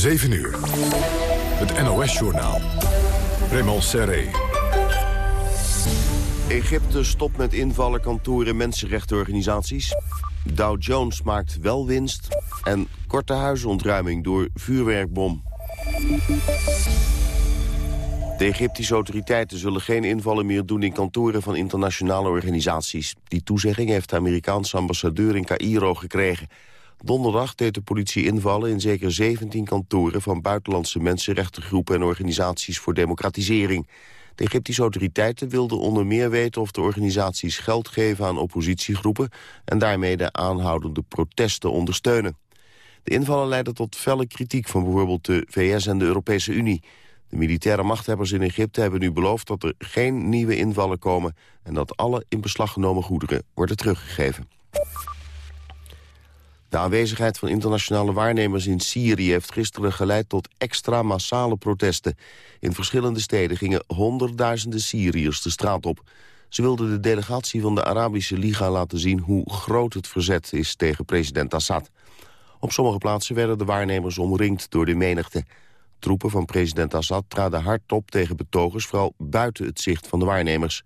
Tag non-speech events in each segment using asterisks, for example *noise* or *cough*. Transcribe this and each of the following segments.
7 uur. Het NOS-journaal. Raymond Serré. Egypte stopt met invallen kantoren mensenrechtenorganisaties. Dow Jones maakt wel winst. En korte huisontruiming door vuurwerkbom. De Egyptische autoriteiten zullen geen invallen meer doen in kantoren van internationale organisaties. Die toezegging heeft de Amerikaanse ambassadeur in Cairo gekregen. Donderdag deed de politie invallen in zeker 17 kantoren van buitenlandse mensenrechtengroepen en organisaties voor democratisering. De Egyptische autoriteiten wilden onder meer weten of de organisaties geld geven aan oppositiegroepen en daarmee de aanhoudende protesten ondersteunen. De invallen leidden tot felle kritiek van bijvoorbeeld de VS en de Europese Unie. De militaire machthebbers in Egypte hebben nu beloofd dat er geen nieuwe invallen komen... en dat alle in beslag genomen goederen worden teruggegeven. De aanwezigheid van internationale waarnemers in Syrië heeft gisteren geleid tot extra massale protesten. In verschillende steden gingen honderdduizenden Syriërs de straat op. Ze wilden de delegatie van de Arabische Liga laten zien hoe groot het verzet is tegen president Assad. Op sommige plaatsen werden de waarnemers omringd door de menigte. Troepen van president Assad traden hard op tegen betogers... vooral buiten het zicht van de waarnemers.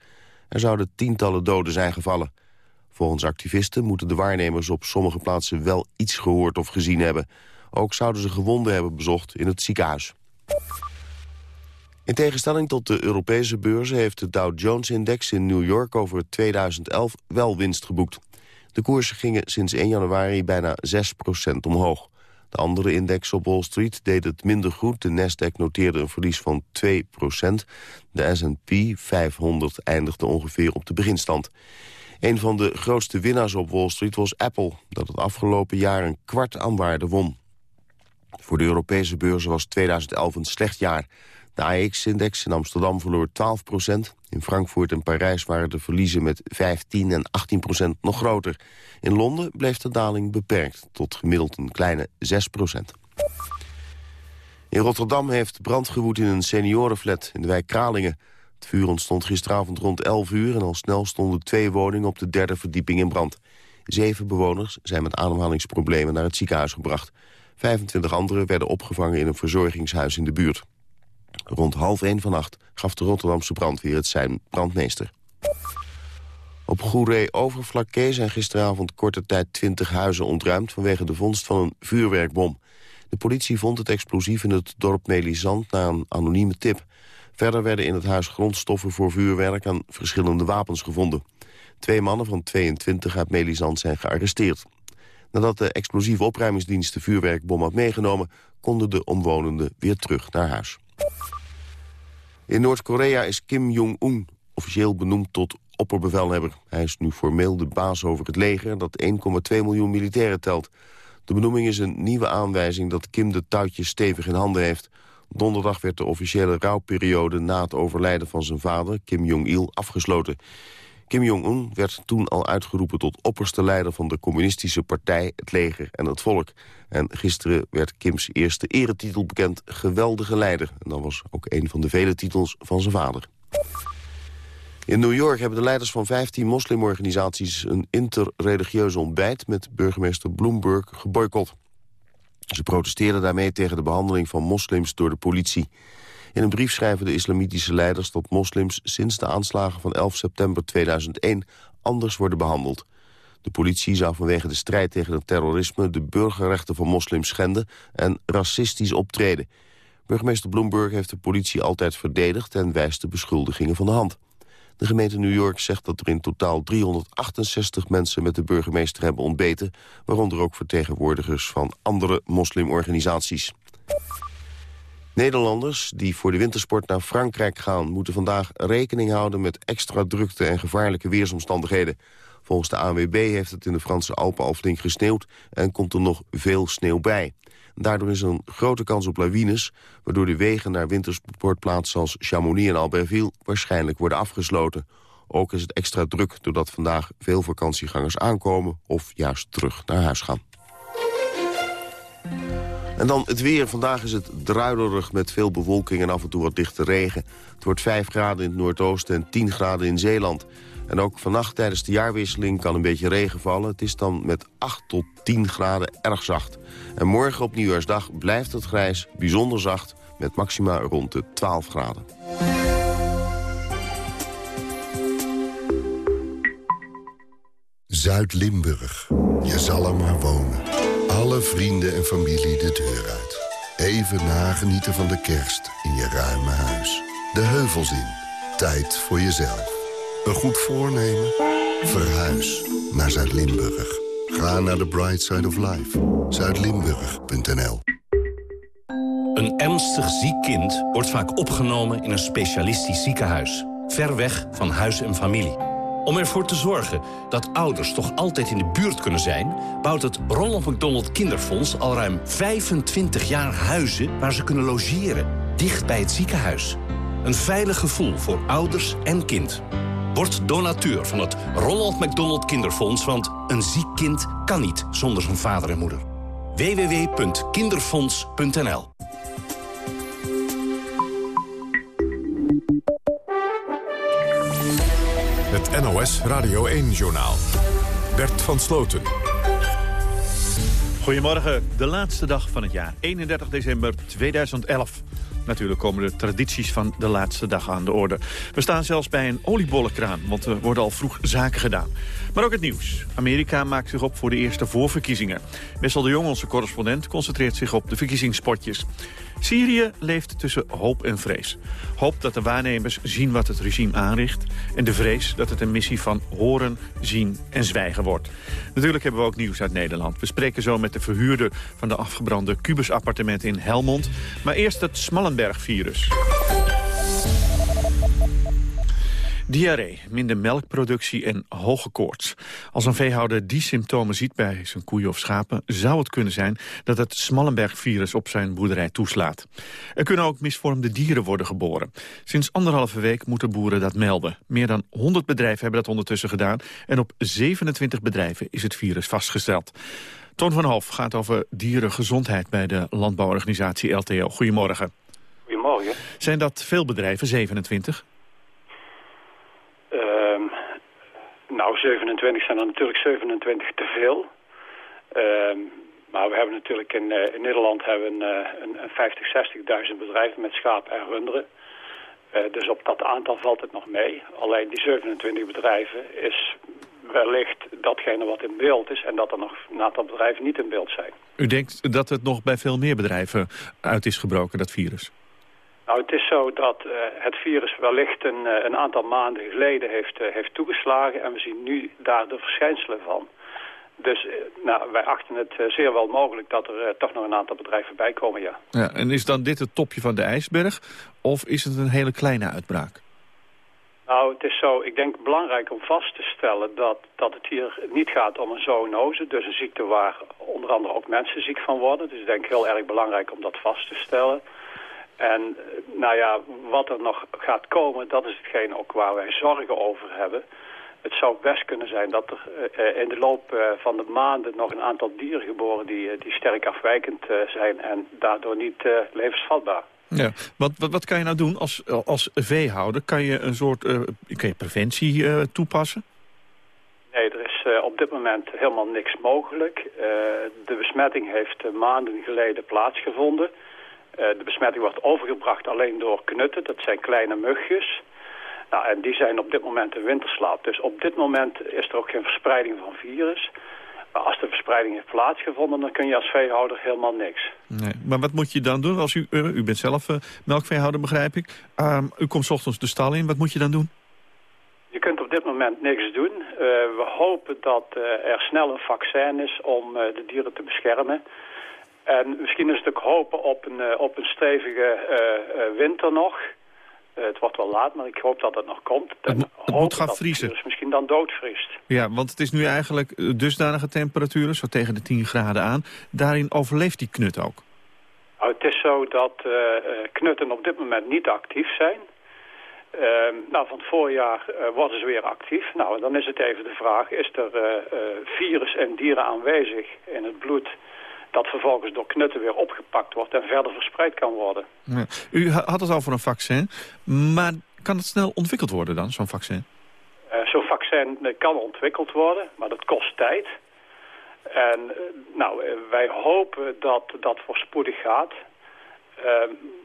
Er zouden tientallen doden zijn gevallen. Volgens activisten moeten de waarnemers op sommige plaatsen wel iets gehoord of gezien hebben. Ook zouden ze gewonden hebben bezocht in het ziekenhuis. In tegenstelling tot de Europese beurzen heeft de Dow Jones-index in New York over 2011 wel winst geboekt. De koersen gingen sinds 1 januari bijna 6% omhoog. De andere index op Wall Street deed het minder goed. De Nasdaq noteerde een verlies van 2% De S&P 500 eindigde ongeveer op de beginstand. Een van de grootste winnaars op Wall Street was Apple... dat het afgelopen jaar een kwart aan waarde won. Voor de Europese beurzen was 2011 een slecht jaar. De AX-index in Amsterdam verloor 12% In Frankfurt en Parijs waren de verliezen met 15 en 18% nog groter. In Londen bleef de daling beperkt tot gemiddeld een kleine 6% In Rotterdam heeft brand gewoed in een seniorenflat in de wijk Kralingen. Het vuur ontstond gisteravond rond 11 uur... en al snel stonden twee woningen op de derde verdieping in brand. Zeven bewoners zijn met ademhalingsproblemen naar het ziekenhuis gebracht. 25 anderen werden opgevangen in een verzorgingshuis in de buurt. Rond half één vannacht gaf de Rotterdamse brandweer het zijn brandmeester. Op Goeree Overflakke zijn gisteravond korte tijd 20 huizen ontruimd... vanwege de vondst van een vuurwerkbom. De politie vond het explosief in het dorp Melisand na een anonieme tip. Verder werden in het huis grondstoffen voor vuurwerk en verschillende wapens gevonden. Twee mannen van 22 uit Melisand zijn gearresteerd. Nadat de explosieve opruimingsdienst de vuurwerkbom had meegenomen... konden de omwonenden weer terug naar huis. In Noord-Korea is Kim Jong-un officieel benoemd tot opperbevelhebber. Hij is nu formeel de baas over het leger dat 1,2 miljoen militairen telt. De benoeming is een nieuwe aanwijzing dat Kim de touwtjes stevig in handen heeft. Donderdag werd de officiële rouwperiode na het overlijden van zijn vader, Kim Jong-il, afgesloten. Kim Jong-un werd toen al uitgeroepen tot opperste leider van de communistische partij, het leger en het volk. En gisteren werd Kims eerste eretitel bekend, geweldige leider. En dat was ook een van de vele titels van zijn vader. In New York hebben de leiders van 15 moslimorganisaties een interreligieuze ontbijt met burgemeester Bloomberg geboycott. Ze protesteerden daarmee tegen de behandeling van moslims door de politie. In een brief schrijven de islamitische leiders dat moslims sinds de aanslagen van 11 september 2001 anders worden behandeld. De politie zou vanwege de strijd tegen het terrorisme de burgerrechten van moslims schenden en racistisch optreden. Burgemeester Bloomberg heeft de politie altijd verdedigd en wijst de beschuldigingen van de hand. De gemeente New York zegt dat er in totaal 368 mensen met de burgemeester hebben ontbeten, waaronder ook vertegenwoordigers van andere moslimorganisaties. Nederlanders die voor de wintersport naar Frankrijk gaan... moeten vandaag rekening houden met extra drukte en gevaarlijke weersomstandigheden. Volgens de ANWB heeft het in de Franse Alpen al flink gesneeuwd... en komt er nog veel sneeuw bij. Daardoor is er een grote kans op lawines... waardoor de wegen naar wintersportplaatsen als Chamonix en Albertville... waarschijnlijk worden afgesloten. Ook is het extra druk doordat vandaag veel vakantiegangers aankomen... of juist terug naar huis gaan. En dan het weer. Vandaag is het druilerig met veel bewolking en af en toe wat dichte regen. Het wordt 5 graden in het noordoosten en 10 graden in Zeeland. En ook vannacht tijdens de jaarwisseling kan een beetje regen vallen. Het is dan met 8 tot 10 graden erg zacht. En morgen op Nieuwjaarsdag blijft het grijs, bijzonder zacht... met maxima rond de 12 graden. Zuid-Limburg. Je zal er maar wonen. Alle vrienden en familie de deur uit. Even nagenieten van de kerst in je ruime huis. De heuvels in. Tijd voor jezelf. Een goed voornemen? Verhuis naar Zuid-Limburg. Ga naar de Bright Side of Life. Zuidlimburg.nl Een ernstig ziek kind wordt vaak opgenomen in een specialistisch ziekenhuis. Ver weg van huis en familie. Om ervoor te zorgen dat ouders toch altijd in de buurt kunnen zijn... bouwt het Ronald McDonald Kinderfonds al ruim 25 jaar huizen... waar ze kunnen logeren, dicht bij het ziekenhuis. Een veilig gevoel voor ouders en kind. Word donateur van het Ronald McDonald Kinderfonds... want een ziek kind kan niet zonder zijn vader en moeder. www.kinderfonds.nl Het NOS Radio 1-journaal. Bert van Sloten. Goedemorgen, de laatste dag van het jaar, 31 december 2011. Natuurlijk komen de tradities van de laatste dag aan de orde. We staan zelfs bij een oliebollenkraan, want er worden al vroeg zaken gedaan. Maar ook het nieuws. Amerika maakt zich op voor de eerste voorverkiezingen. Wessel de Jong, onze correspondent, concentreert zich op de verkiezingspotjes. Syrië leeft tussen hoop en vrees. Hoop dat de waarnemers zien wat het regime aanricht... en de vrees dat het een missie van horen, zien en zwijgen wordt. Natuurlijk hebben we ook nieuws uit Nederland. We spreken zo met de verhuurder van de afgebrande Cubus-appartementen in Helmond. Maar eerst het Smallenberg-virus. Diarree, minder melkproductie en hoge koorts. Als een veehouder die symptomen ziet bij zijn koeien of schapen... zou het kunnen zijn dat het Smallenberg-virus op zijn boerderij toeslaat. Er kunnen ook misvormde dieren worden geboren. Sinds anderhalve week moeten boeren dat melden. Meer dan 100 bedrijven hebben dat ondertussen gedaan... en op 27 bedrijven is het virus vastgesteld. Toon van Hof gaat over dierengezondheid bij de landbouworganisatie LTO. Goedemorgen. Goedemorgen. Zijn dat veel bedrijven, 27? Nou, 27 zijn er natuurlijk 27 te veel. Uh, maar we hebben natuurlijk in, in Nederland hebben, uh, een, een 50, 60.000 bedrijven met schapen en runderen. Uh, dus op dat aantal valt het nog mee. Alleen die 27 bedrijven is wellicht datgene wat in beeld is... en dat er nog een aantal bedrijven niet in beeld zijn. U denkt dat het nog bij veel meer bedrijven uit is gebroken, dat virus? Nou, het is zo dat uh, het virus wellicht een, uh, een, aantal maanden geleden heeft, uh, heeft toegeslagen... en we zien nu daar de verschijnselen van. Dus nou, wij achten het zeer wel mogelijk dat er toch nog een aantal bedrijven bij komen, ja. ja. En is dan dit het topje van de ijsberg of is het een hele kleine uitbraak? Nou, het is zo, ik denk belangrijk om vast te stellen dat, dat het hier niet gaat om een zoonose. Dus een ziekte waar onder andere ook mensen ziek van worden. Dus ik denk heel erg belangrijk om dat vast te stellen... En nou ja, wat er nog gaat komen, dat is hetgeen ook waar wij zorgen over hebben. Het zou best kunnen zijn dat er uh, in de loop uh, van de maanden nog een aantal dieren geboren die, uh, die sterk afwijkend zijn en daardoor niet levensvatbaar. Ja, wat, wat, wat, kan je nou doen als, als veehouder? Kan je een soort kan je preventie toepassen? Nee, er is op dit moment helemaal niks mogelijk. de besmetting heeft maanden geleden plaatsgevonden. Eh, de besmetting wordt overgebracht alleen door knutten. Dat zijn kleine mugjes. Nou, en die zijn op dit moment in winterslaap. Dus op dit moment is er ook geen verspreiding van virus. Maar als de verspreiding heeft plaatsgevonden, dan kun je als veehouder helemaal niks. Nee, maar wat moet je dan doen? Als u, uh, u bent zelf uh, melkveehouder, begrijp ik. Um, u komt ochtends de stal in. Wat moet je dan doen? Je kunt op dit moment niks doen. We hopen dat er snel een vaccin is om de dieren te beschermen. En misschien is het ook hopen op een, uh, op een stevige uh, uh, winter nog. het wordt wel laat, maar ik hoop dat het nog komt. Het, het moet gaan vriezen. Dus misschien dan doodvriest. Ja, want het is nu eigenlijk dusdanige temperaturen, zo tegen de 10 graden aan. Daarin overleeft die knut ook. Nou, het is zo dat knutten op dit moment niet actief zijn. Ehm, nou, van het voorjaar worden ze weer actief. Nou, dan is het even de vraag, is er virus en dieren aanwezig in het bloed dat vervolgens door knutten weer opgepakt wordt en verder verspreid kan worden. Ja. U had het al voor een vaccin, maar kan het snel ontwikkeld worden dan, zo'n vaccin? Uh, zo'n vaccin kan ontwikkeld worden, maar dat kost tijd. En nou, wij hopen dat dat voorspoedig gaat.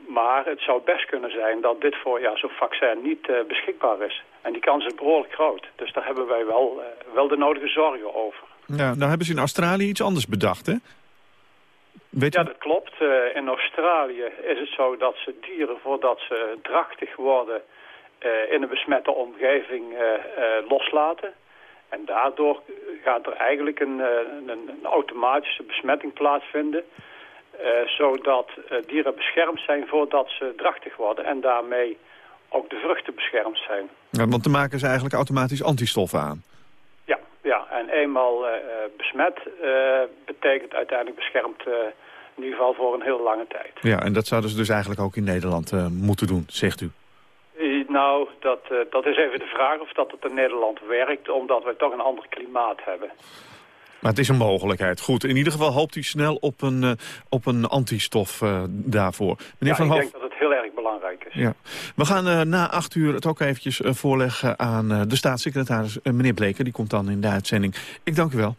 Maar het zou best kunnen zijn dat dit voorjaar zo'n vaccin niet uh, beschikbaar is. En die kans is behoorlijk groot. Dus daar hebben wij wel, wel de nodige zorgen over. Ja, nou hebben ze in Australië iets anders bedacht, hè? Weet ja, dat klopt. Uh, in Australië is het zo dat ze dieren, voordat ze drachtig worden... in een besmette omgeving loslaten. En daardoor gaat er eigenlijk een, een, een automatische besmetting plaatsvinden... Uh, zodat uh, dieren beschermd zijn voordat ze drachtig worden. En daarmee ook de vruchten beschermd zijn. Ja, want dan maken ze eigenlijk automatisch antistoffen aan. Ja, ja. en eenmaal uh, besmet betekent uiteindelijk beschermd in ieder geval voor een heel lange tijd. Ja, en dat zouden ze dus eigenlijk ook in Nederland moeten doen, zegt u. Nou, dat, dat is even de vraag of dat het in Nederland werkt, omdat wij toch een ander klimaat hebben. Maar het is een mogelijkheid. Goed, in ieder geval hoopt u snel op een, uh, op een antistof daarvoor. Meneer ja, Van het heel erg belangrijk is. Ja. We gaan uh, na acht uur het ook eventjes voorleggen aan de staatssecretaris meneer Bleker. Die komt dan in de uitzending. Ik dank u wel.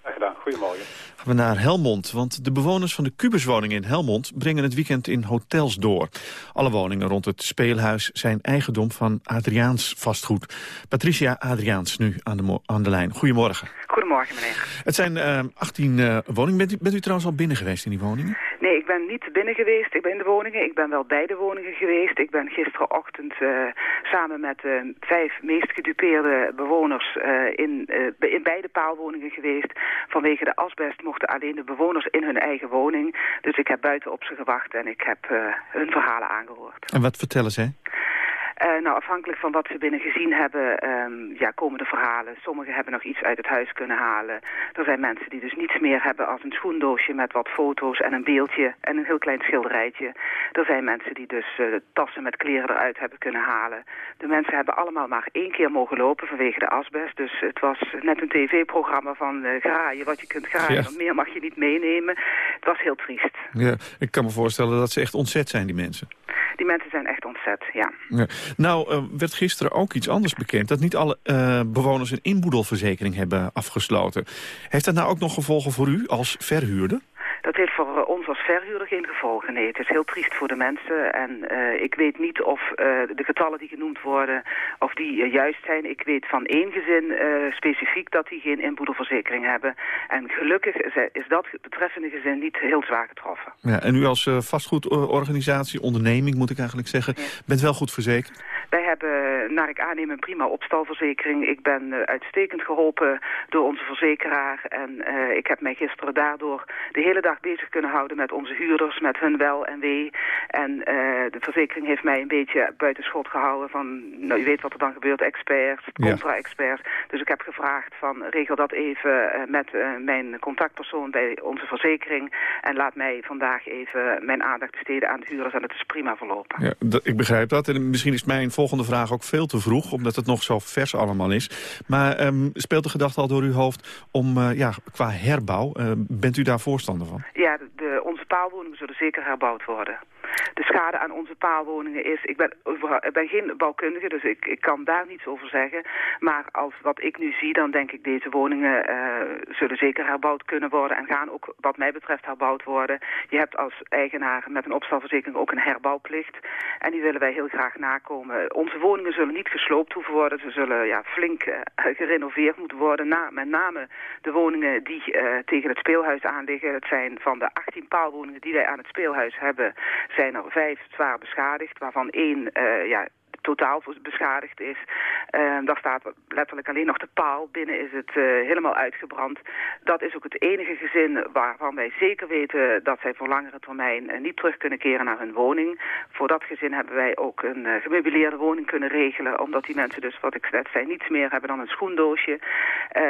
Graag gedaan. Goedemorgen gaan we naar Helmond. Want de bewoners van de Kubuswoning in Helmond brengen het weekend in hotels door. Alle woningen rond het speelhuis zijn eigendom van Adriaans vastgoed. Patricia Adriaans nu aan de, aan de lijn. Goedemorgen. Goedemorgen, meneer. Het zijn uh, eh, 18 uh, eh, woningen. Bent u, bent u trouwens al binnen geweest in die woningen? Nee, ik ben niet binnen geweest. Ik ben in de woningen. Ik ben wel bij de woningen geweest. Ik ben gisterenochtend uh, samen met de vijf meest gedupeerde bewoners in, in beide paalwoningen geweest. Vanwege de asbest mochten alleen de bewoners in hun eigen woning. Dus ik heb buiten op ze gewacht en ik heb hun verhalen aangehoord. En wat vertellen zij? Uh, nou, afhankelijk van wat ze binnen gezien hebben, um, ja, komen de verhalen. Sommigen hebben nog iets uit het huis kunnen halen. Er zijn mensen die dus niets meer hebben als een schoendoosje met wat foto's en een beeldje en een heel klein schilderijtje. Er zijn mensen die dus uh, tassen met kleren eruit hebben kunnen halen. De mensen hebben allemaal maar één keer mogen lopen vanwege de asbest. Dus het was net een tv-programma van uh, graaien wat je kunt graaien. Ja. Meer mag je niet meenemen. Het was heel triest. Ja, ik kan me voorstellen dat ze echt ontzet zijn, die mensen. Die mensen zijn echt ja. ja. Nou, uh, werd gisteren ook iets anders bekend. Dat niet alle uh, bewoners een inboedelverzekering hebben afgesloten. Heeft dat nou ook nog gevolgen voor u als verhuurder? Dat heeft voor eh, als verhuurder geen gevolgen. Nee, het is heel triest voor de mensen. En uh, ik weet niet of uh, de getallen die genoemd worden, of die uh, juist zijn. Ik weet van één gezin specifiek dat die geen inboedelverzekering hebben. En gelukkig is dat betreffende gezin niet heel zwaar getroffen. Ja, en u als vastgoedorganisatie, onderneming moet ik eigenlijk zeggen, bent wel goed verzekerd? Wij hebben, naar ik aanneem, een prima opstalverzekering. Ik ben uitstekend geholpen door onze verzekeraar. En ik heb mij gisteren daardoor de hele dag bezig kunnen houden met onze huurders, met hun wel en wee. En uh, de verzekering heeft mij een beetje buiten schot gehouden van, nou, u weet wat er dan gebeurt, experts, contra-experts. Dus ik heb gevraagd van, regel dat even uh, met uh, mijn contactpersoon bij onze verzekering en laat mij vandaag even mijn aandacht besteden aan de huurders en het is prima verlopen. Ja, ik begrijp dat en misschien is mijn volgende vraag ook veel te vroeg, omdat het nog zo vers allemaal is. Maar um, speelt de gedachte al door uw hoofd om, ja, qua herbouw, bent u daar voorstander van? Ja, de, paalwoningen zullen zeker herbouwd worden. De schade aan onze paalwoningen is... Ik ben, geen bouwkundige, dus ik, ik kan daar niets over zeggen. Maar als wat ik nu zie, dan denk ik deze woningen uh, zullen zeker herbouwd kunnen worden... en gaan ook wat mij betreft herbouwd worden. Je hebt als eigenaar met een opstalverzekering ook een herbouwplicht. En die willen wij heel graag nakomen. Onze woningen zullen niet gesloopt hoeven worden. Ze zullen ja, flink uh, gerenoveerd moeten worden. Na, met name de woningen die uh, tegen het speelhuis aan liggen. Het zijn van de 18 paalwoningen die wij aan het speelhuis hebben zijn er vijf zwaar beschadigd, waarvan één uh, ja, totaal beschadigd is. Uh, daar staat letterlijk alleen nog de paal. Binnen is het uh, helemaal uitgebrand. Dat is ook het enige gezin waarvan wij zeker weten dat zij voor langere termijn uh, niet terug kunnen keren naar hun woning. Voor dat gezin hebben wij ook een gemeubileerde woning kunnen regelen. Omdat die mensen dus, wat ik net zei, niets meer hebben dan een schoendoosje.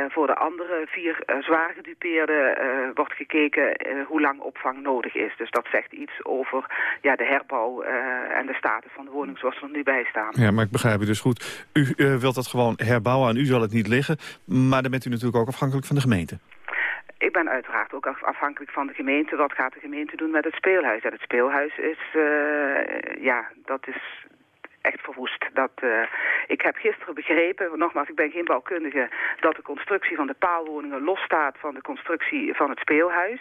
voor de andere vier zwaar gedupeerden wordt gekeken hoe lang opvang nodig is. Dus dat zegt iets over ja, de herbouw en de status van de woning zoals er nu bij staat. Ja, maar ik begrijp u dus goed. U uh, wilt dat gewoon herbouwen, aan u zal het niet liggen. Maar dan bent u natuurlijk ook afhankelijk van de gemeente. Ik ben uiteraard ook afhankelijk van de gemeente. Wat gaat de gemeente doen met het speelhuis? En het speelhuis is, uh, ja, dat is echt verwoest. Dat, uh, ik heb gisteren begrepen, nogmaals, ik ben geen bouwkundige... dat de constructie van de paalwoningen losstaat van de constructie van het speelhuis.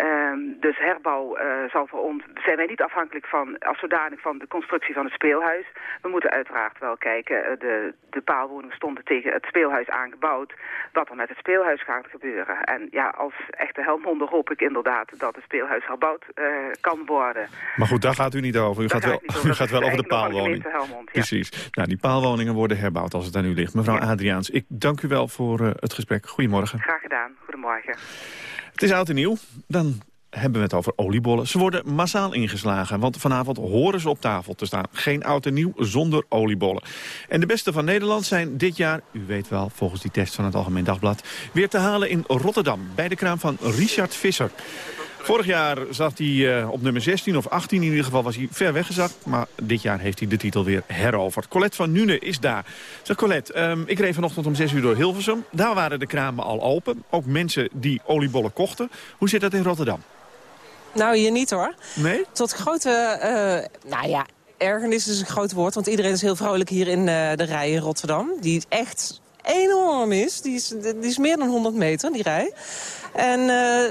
Um, dus herbouw uh, zal voor ons... zijn wij niet afhankelijk van, als zodanig van de constructie van het speelhuis. We moeten uiteraard wel kijken. Uh, de, de paalwoningen stonden tegen het speelhuis aangebouwd. Wat er met het speelhuis gaat gebeuren. En ja, als echte helmonder hoop ik inderdaad dat het speelhuis herbouwd kan worden. Maar goed, daar gaat u niet over. U gaat wel, *laughs* u gaat wel over de paalwoning. Helmond, Precies. Nou, die paalwoningen worden herbouwd als het aan u ligt. Mevrouw Adriaans, ik dank u wel voor uh, het gesprek. Goedemorgen. Graag gedaan. Goedemorgen. Het is oud en nieuw. Dan hebben we het over oliebollen. Ze worden massaal ingeslagen, want vanavond horen ze op tafel te staan. Geen oud en nieuw zonder oliebollen. En de beste van Nederland zijn dit jaar, u weet wel, volgens die test van het Algemeen Dagblad... weer te halen in Rotterdam, bij de kraam van Richard Visser. Vorig jaar zat hij uh, op nummer 16 of 18. In ieder geval was hij ver weggezakt. Maar dit jaar heeft hij de titel weer heroverd. Colette van Nune is daar. Zeg Colette, um, ik reed vanochtend om 6 uur door Hilversum. Daar waren de kramen al open. Ook mensen die oliebollen kochten. Hoe zit dat in Rotterdam? Nou, hier niet hoor. Nee? Tot grote, uh, nou ja, ergernis is een groot woord. Want iedereen is heel vrolijk hier in uh, de rij in Rotterdam. Die echt enorm is. Die is, die is meer dan 100 meter, die rij. En uh,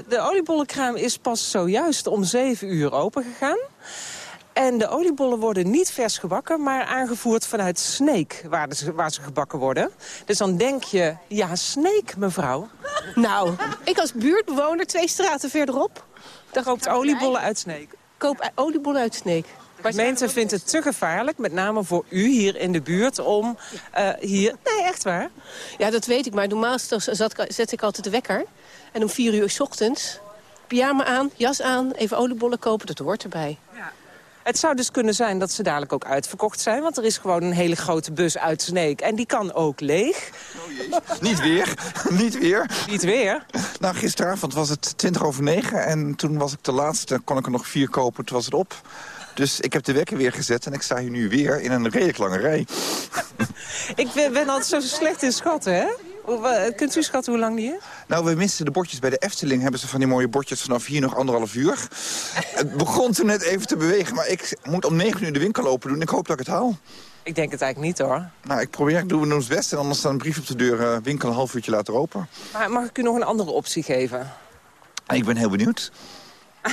de oliebollenkraam is pas zojuist om 7 uur open gegaan. En de oliebollen worden niet vers gebakken, maar aangevoerd vanuit Sneek, waar, de, waar ze gebakken worden. Dus dan denk je, ja, Sneek, mevrouw. Nou, ik als buurtbewoner twee straten verderop. Dan koopt oliebollen uit Sneek. Koop oliebollen uit Sneek. Gemeente vindt het te gevaarlijk, met name voor u hier in de buurt, om uh, hier... Nee, echt waar? Ja, dat weet ik, maar normaal zet ik altijd de wekker. En om vier uur s ochtends, pyjama aan, jas aan, even oliebollen kopen, dat hoort erbij. Ja. Het zou dus kunnen zijn dat ze dadelijk ook uitverkocht zijn. Want er is gewoon een hele grote bus uit Sneek. En die kan ook leeg. Oh Niet weer. *laughs* Niet weer. Niet weer? Nou, gisteravond was het 20 over 9. En toen was ik de laatste. kon ik er nog vier kopen. Toen was het op. Dus ik heb de wekker weer gezet en ik sta hier nu weer in een redelijk lange rij. *laughs* ik ben, altijd zo slecht in schatten, hè? Kunt u schatten hoe lang die is? Nou, we missen de bordjes. Bij de Efteling hebben ze van die mooie bordjes vanaf hier nog anderhalf uur. het begon toen net even te bewegen, maar ik moet om negen uur de winkel open doen. Ik hoop dat ik het haal. Ik denk het eigenlijk niet, hoor. Nou, ik probeer, ik doe het best en anders staat een brief op de deur. Uh, winkel een half uurtje later open. Maar mag ik u nog een andere optie geven? Ik ben heel benieuwd.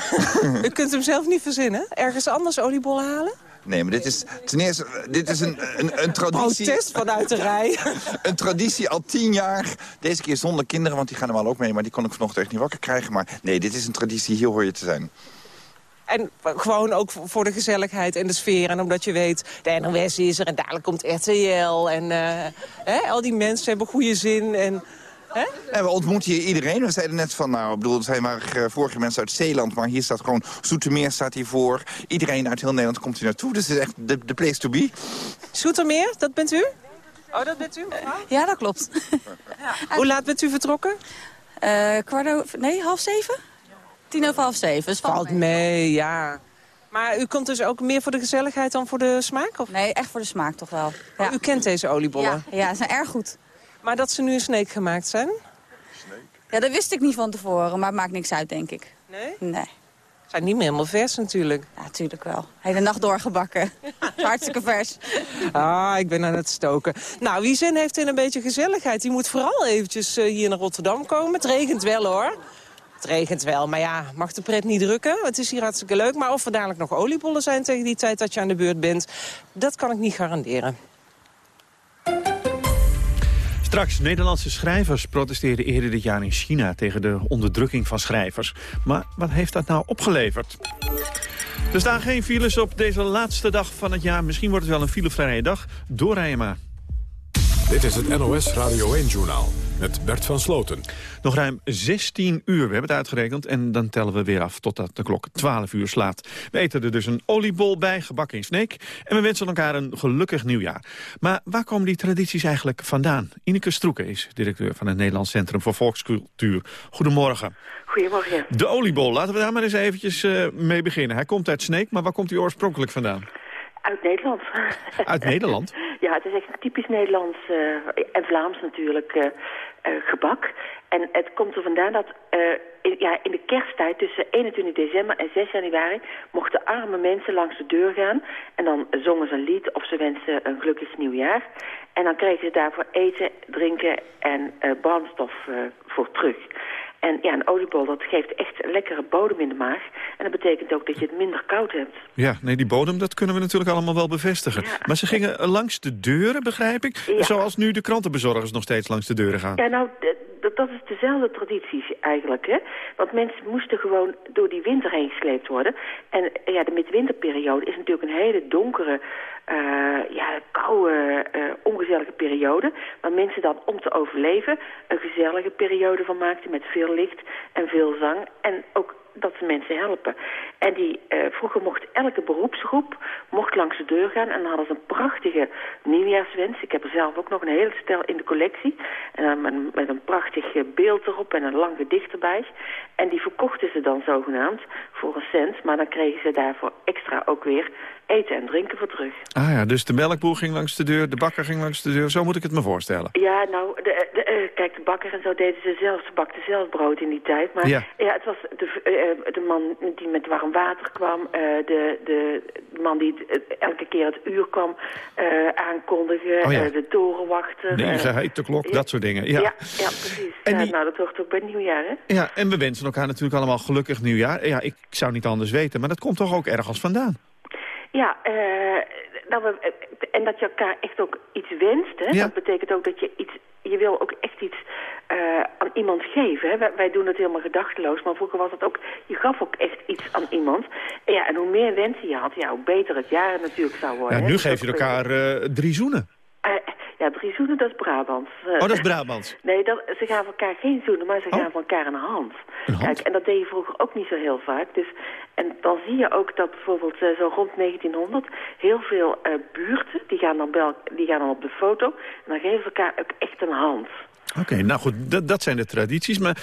*laughs* u kunt hem zelf niet verzinnen? Ergens anders oliebollen halen? Nee, maar dit is ten eerste, dit is een, een, een traditie... Protest vanuit de rij. *laughs* een traditie al tien jaar. Deze keer zonder kinderen, want die gaan er wel ook mee. Maar die kon ik vanochtend echt niet wakker krijgen. Maar nee, dit is een traditie, hier hoor je te zijn. En gewoon ook voor de gezelligheid en de sfeer. En omdat je weet, de NOS is er en dadelijk komt RTL. En uh, hè, al die mensen hebben goede zin en... En we ontmoeten hier iedereen. We zeiden net van, nou, ik bedoel, er zijn maar uh, vorige mensen uit Zeeland... maar hier staat gewoon, Zoetermeer staat hier voor. Iedereen uit heel Nederland komt hier naartoe. Dus het is echt de place to be. Zoetermeer, dat bent u? Oh, dat bent u, mevrouw? Ja, dat klopt. Ja. *laughs* Hoe laat bent u vertrokken? Uh, kwart over, nee, half zeven? Tien over half zeven. Dus valt mee, ja. Maar u komt dus ook meer voor de gezelligheid dan voor de smaak? Of? Nee, echt voor de smaak toch wel. Ja. Oh, u kent deze oliebollen? Ja, ja, ze zijn erg goed. Maar dat ze nu een sneek gemaakt zijn? Ja, dat wist ik niet van tevoren, maar het maakt niks uit, denk ik. Nee? Nee. Zijn niet meer helemaal vers natuurlijk. Ja, natuurlijk wel. Hele nacht doorgebakken. *laughs* Hartstikke vers. Ah, ik ben aan het stoken. Nou, wie zin heeft in een beetje gezelligheid, die moet vooral eventjes uh, hier naar Rotterdam komen. Het regent wel hoor. Het regent wel, maar ja, mag de pret niet drukken. Het is hier hartstikke leuk. Maar of er dadelijk nog oliebollen zijn tegen die tijd dat je aan de beurt bent... dat kan ik niet garanderen. Straks, Nederlandse schrijvers protesteerden eerder dit jaar in China... tegen de onderdrukking van schrijvers. Maar wat heeft dat nou opgeleverd? Er staan geen files op deze laatste dag van het jaar. Misschien wordt het wel een filevrije dag. Doorrijden maar. Dit is het NOS Radio 1-journaal met Bert van Sloten. Nog ruim 16 uur, we hebben het uitgerekend... en dan tellen we weer af totdat de klok 12 uur slaat. We eten er dus een oliebol bij, gebakken in Sneek... en we wensen elkaar een gelukkig nieuwjaar. Maar waar komen die tradities eigenlijk vandaan? Ineke Stroeken is directeur van het Nederlands Centrum voor Volkscultuur. Goedemorgen. Goedemorgen. De oliebol, laten we daar maar eens eventjes uh, mee beginnen. Hij komt uit Sneek, maar waar komt hij oorspronkelijk vandaan? Uit Nederland. Uit Nederland? *laughs* ja, het is echt typisch Nederlands uh, en Vlaams natuurlijk uh, uh, gebak. En het komt er vandaan dat uh, in, ja, in de kersttijd tussen 21 december en 6 januari... mochten arme mensen langs de deur gaan. En dan zongen ze een lied of ze wensten een gelukkig nieuwjaar. En dan kregen ze daarvoor eten, drinken en uh, brandstof voor terug. En ja, een oliebol dat geeft echt een lekkere bodem in de maag. En dat betekent ook dat je het minder koud hebt. Ja, nee, die bodem, dat kunnen we natuurlijk allemaal wel bevestigen. Ja. Maar ze gingen langs de deuren, begrijp ik? Ja. Zoals nu de krantenbezorgers nog steeds langs de deuren gaan. Ja, nou, dat, is dezelfde traditie eigenlijk, hè. Want mensen moesten gewoon door die winter heen gesleept worden. En ja, de midwinterperiode is natuurlijk een hele donkere, ja, koude, uh, ongezellige periode. Waar mensen dan, om te overleven, een gezellige periode van maakten met veel licht en veel zang. En ook dat ze mensen helpen. En die, uh, vroeger mocht elke beroepsgroep mocht langs de deur gaan en dan hadden ze een prachtige nieuwjaarswens. Ik heb er zelf ook nog een hele stel in de collectie. En dan met, met een prachtig beeld erop en een lang gedicht erbij. En die verkochten ze dan zogenaamd voor een cent. Maar dan kregen ze daarvoor extra ook weer eten en drinken voor terug. Ah ja, dus de melkboer ging langs de deur, de bakker ging langs de deur. Zo moet ik het me voorstellen. Ja, nou, de, de, uh, kijk, de bakker en zo deden ze zelf. Ze bakten zelf brood in die tijd. Maar ja, ja het was de, uh, de man die met warm water kwam. Uh, de, de man die het, elke keer het uur kwam aankondigen. Oh ja. de torenwachter. De klok, dat soort dingen. Ja, ja, ja precies. En die... nou, dat hoort ook bij het nieuwjaar, hè? Ja, en we wensen elkaar natuurlijk allemaal gelukkig nieuwjaar. Ja, ik zou niet anders weten, maar dat komt toch ook ergens vandaan? Ja, uh, nou, we, en dat je elkaar echt ook iets wenst. Hè? Ja. Dat betekent ook dat je iets... Je wil ook echt iets uh, aan iemand geven. Hè? Wij, wij, doen het helemaal gedachteloos. Maar vroeger was het ook... Je gaf ook echt iets aan iemand. En, ja, en hoe meer wensen je had, ja, hoe beter het jaar natuurlijk zou worden. Ja, nu geef je elkaar uh, drie zoenen. Uh, ja, drie zoenen, dat is Brabants. Oh, dat is Brabants? *laughs* nee, dat, ze gaven elkaar geen zoenen, maar ze oh. gaven elkaar een hand. Een hand? Kijk, en dat deed je vroeger ook niet zo heel vaak. Dus, en dan zie je ook dat bijvoorbeeld uh, zo rond 1900 heel veel uh, buurten, die gaan, dan bel, die gaan dan op de foto en dan geven ze elkaar ook echt een hand. Oké, okay, nou goed, dat, dat zijn de tradities. Maar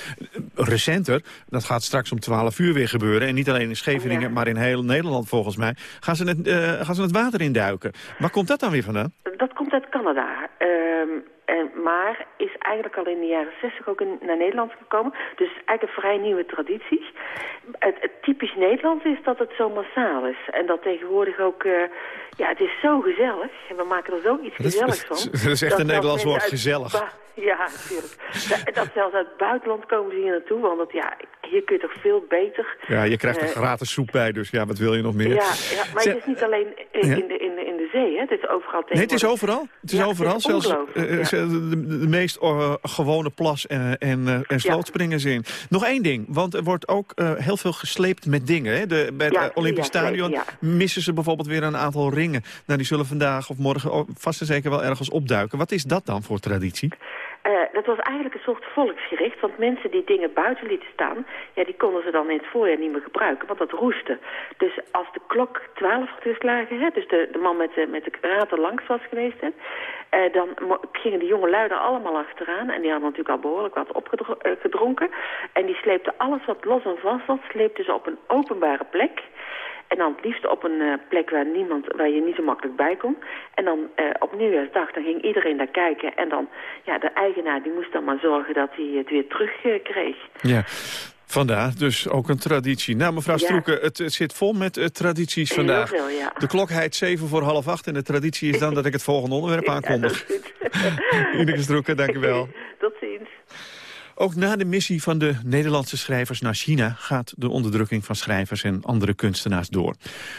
recenter, dat gaat straks om 12 uur weer gebeuren. En niet alleen in Scheveningen, ja. maar in heel Nederland volgens mij. Gaan ze, het, uh, gaan ze het water induiken. Waar komt dat dan weer vandaan? Dat komt uit Canada. Um, en, maar is eigenlijk al in de jaren 60 ook in, naar Nederland gekomen. Dus eigenlijk een vrij nieuwe traditie. Het, het typisch Nederlands is dat het zo massaal is. En dat tegenwoordig ook... Uh, ja, het is zo gezellig. En we maken er zoiets gezelligs van. *laughs* Dat is echt dat een Nederlands woord, gezellig. Ja, natuurlijk. dat, dat zelfs uit het buitenland komen ze hier naartoe. Want dat, ja, hier kun je toch veel beter... Ja, je krijgt er uh, gratis soep bij, dus ja, wat wil je nog meer? Ja, ja maar het is niet alleen in, de, in, de, de zee, hè. Het is overal Nee, het is overal. Het is ja, overal. Het is Zelfs uh, ja. de, de, meest uh, gewone plas en, en, en slootspringers in. Nog één ding, want er wordt ook heel veel gesleept met dingen. Hè? De, bij het Olympisch Stadion missen ze bijvoorbeeld weer een aantal ringen. Nou, die zullen vandaag of morgen vast en zeker wel ergens opduiken. Wat is dat dan voor traditie? Uh, dat was eigenlijk een soort volksgericht, want mensen die dingen buiten lieten staan, ja, die konden ze dan in het voorjaar niet meer gebruiken, want dat roestte. Dus als de klok 12 had geslagen, hè, dus de, de man met de, met de raten langs was geweest, hè, uh, dan gingen de jonge luiden allemaal achteraan en die hadden natuurlijk al behoorlijk wat opgedronken. En die sleepten alles wat los en vast was, sleepten ze op een openbare plek. En dan het liefst op een uh, plek waar, niemand, waar je niet zo makkelijk bij kon. En dan uh, op nieuwjaarsdag dan ging iedereen daar kijken. En dan, ja, de eigenaar die moest dan maar zorgen dat hij het weer terug uh, kreeg. Ja. Vandaar, dus ook een traditie. Nou, mevrouw Ja. Stroeken, het, het zit vol met uh, tradities Heel vandaag. veel, ja. De klok heet zeven voor half acht en de traditie is dan dat ik het volgende onderwerp *laughs* aankondig. Ja. *laughs* Ineke Stroeken, dank u wel. *laughs* Tot. Ook na de missie van de Nederlandse schrijvers naar China... gaat de onderdrukking van schrijvers en andere kunstenaars door.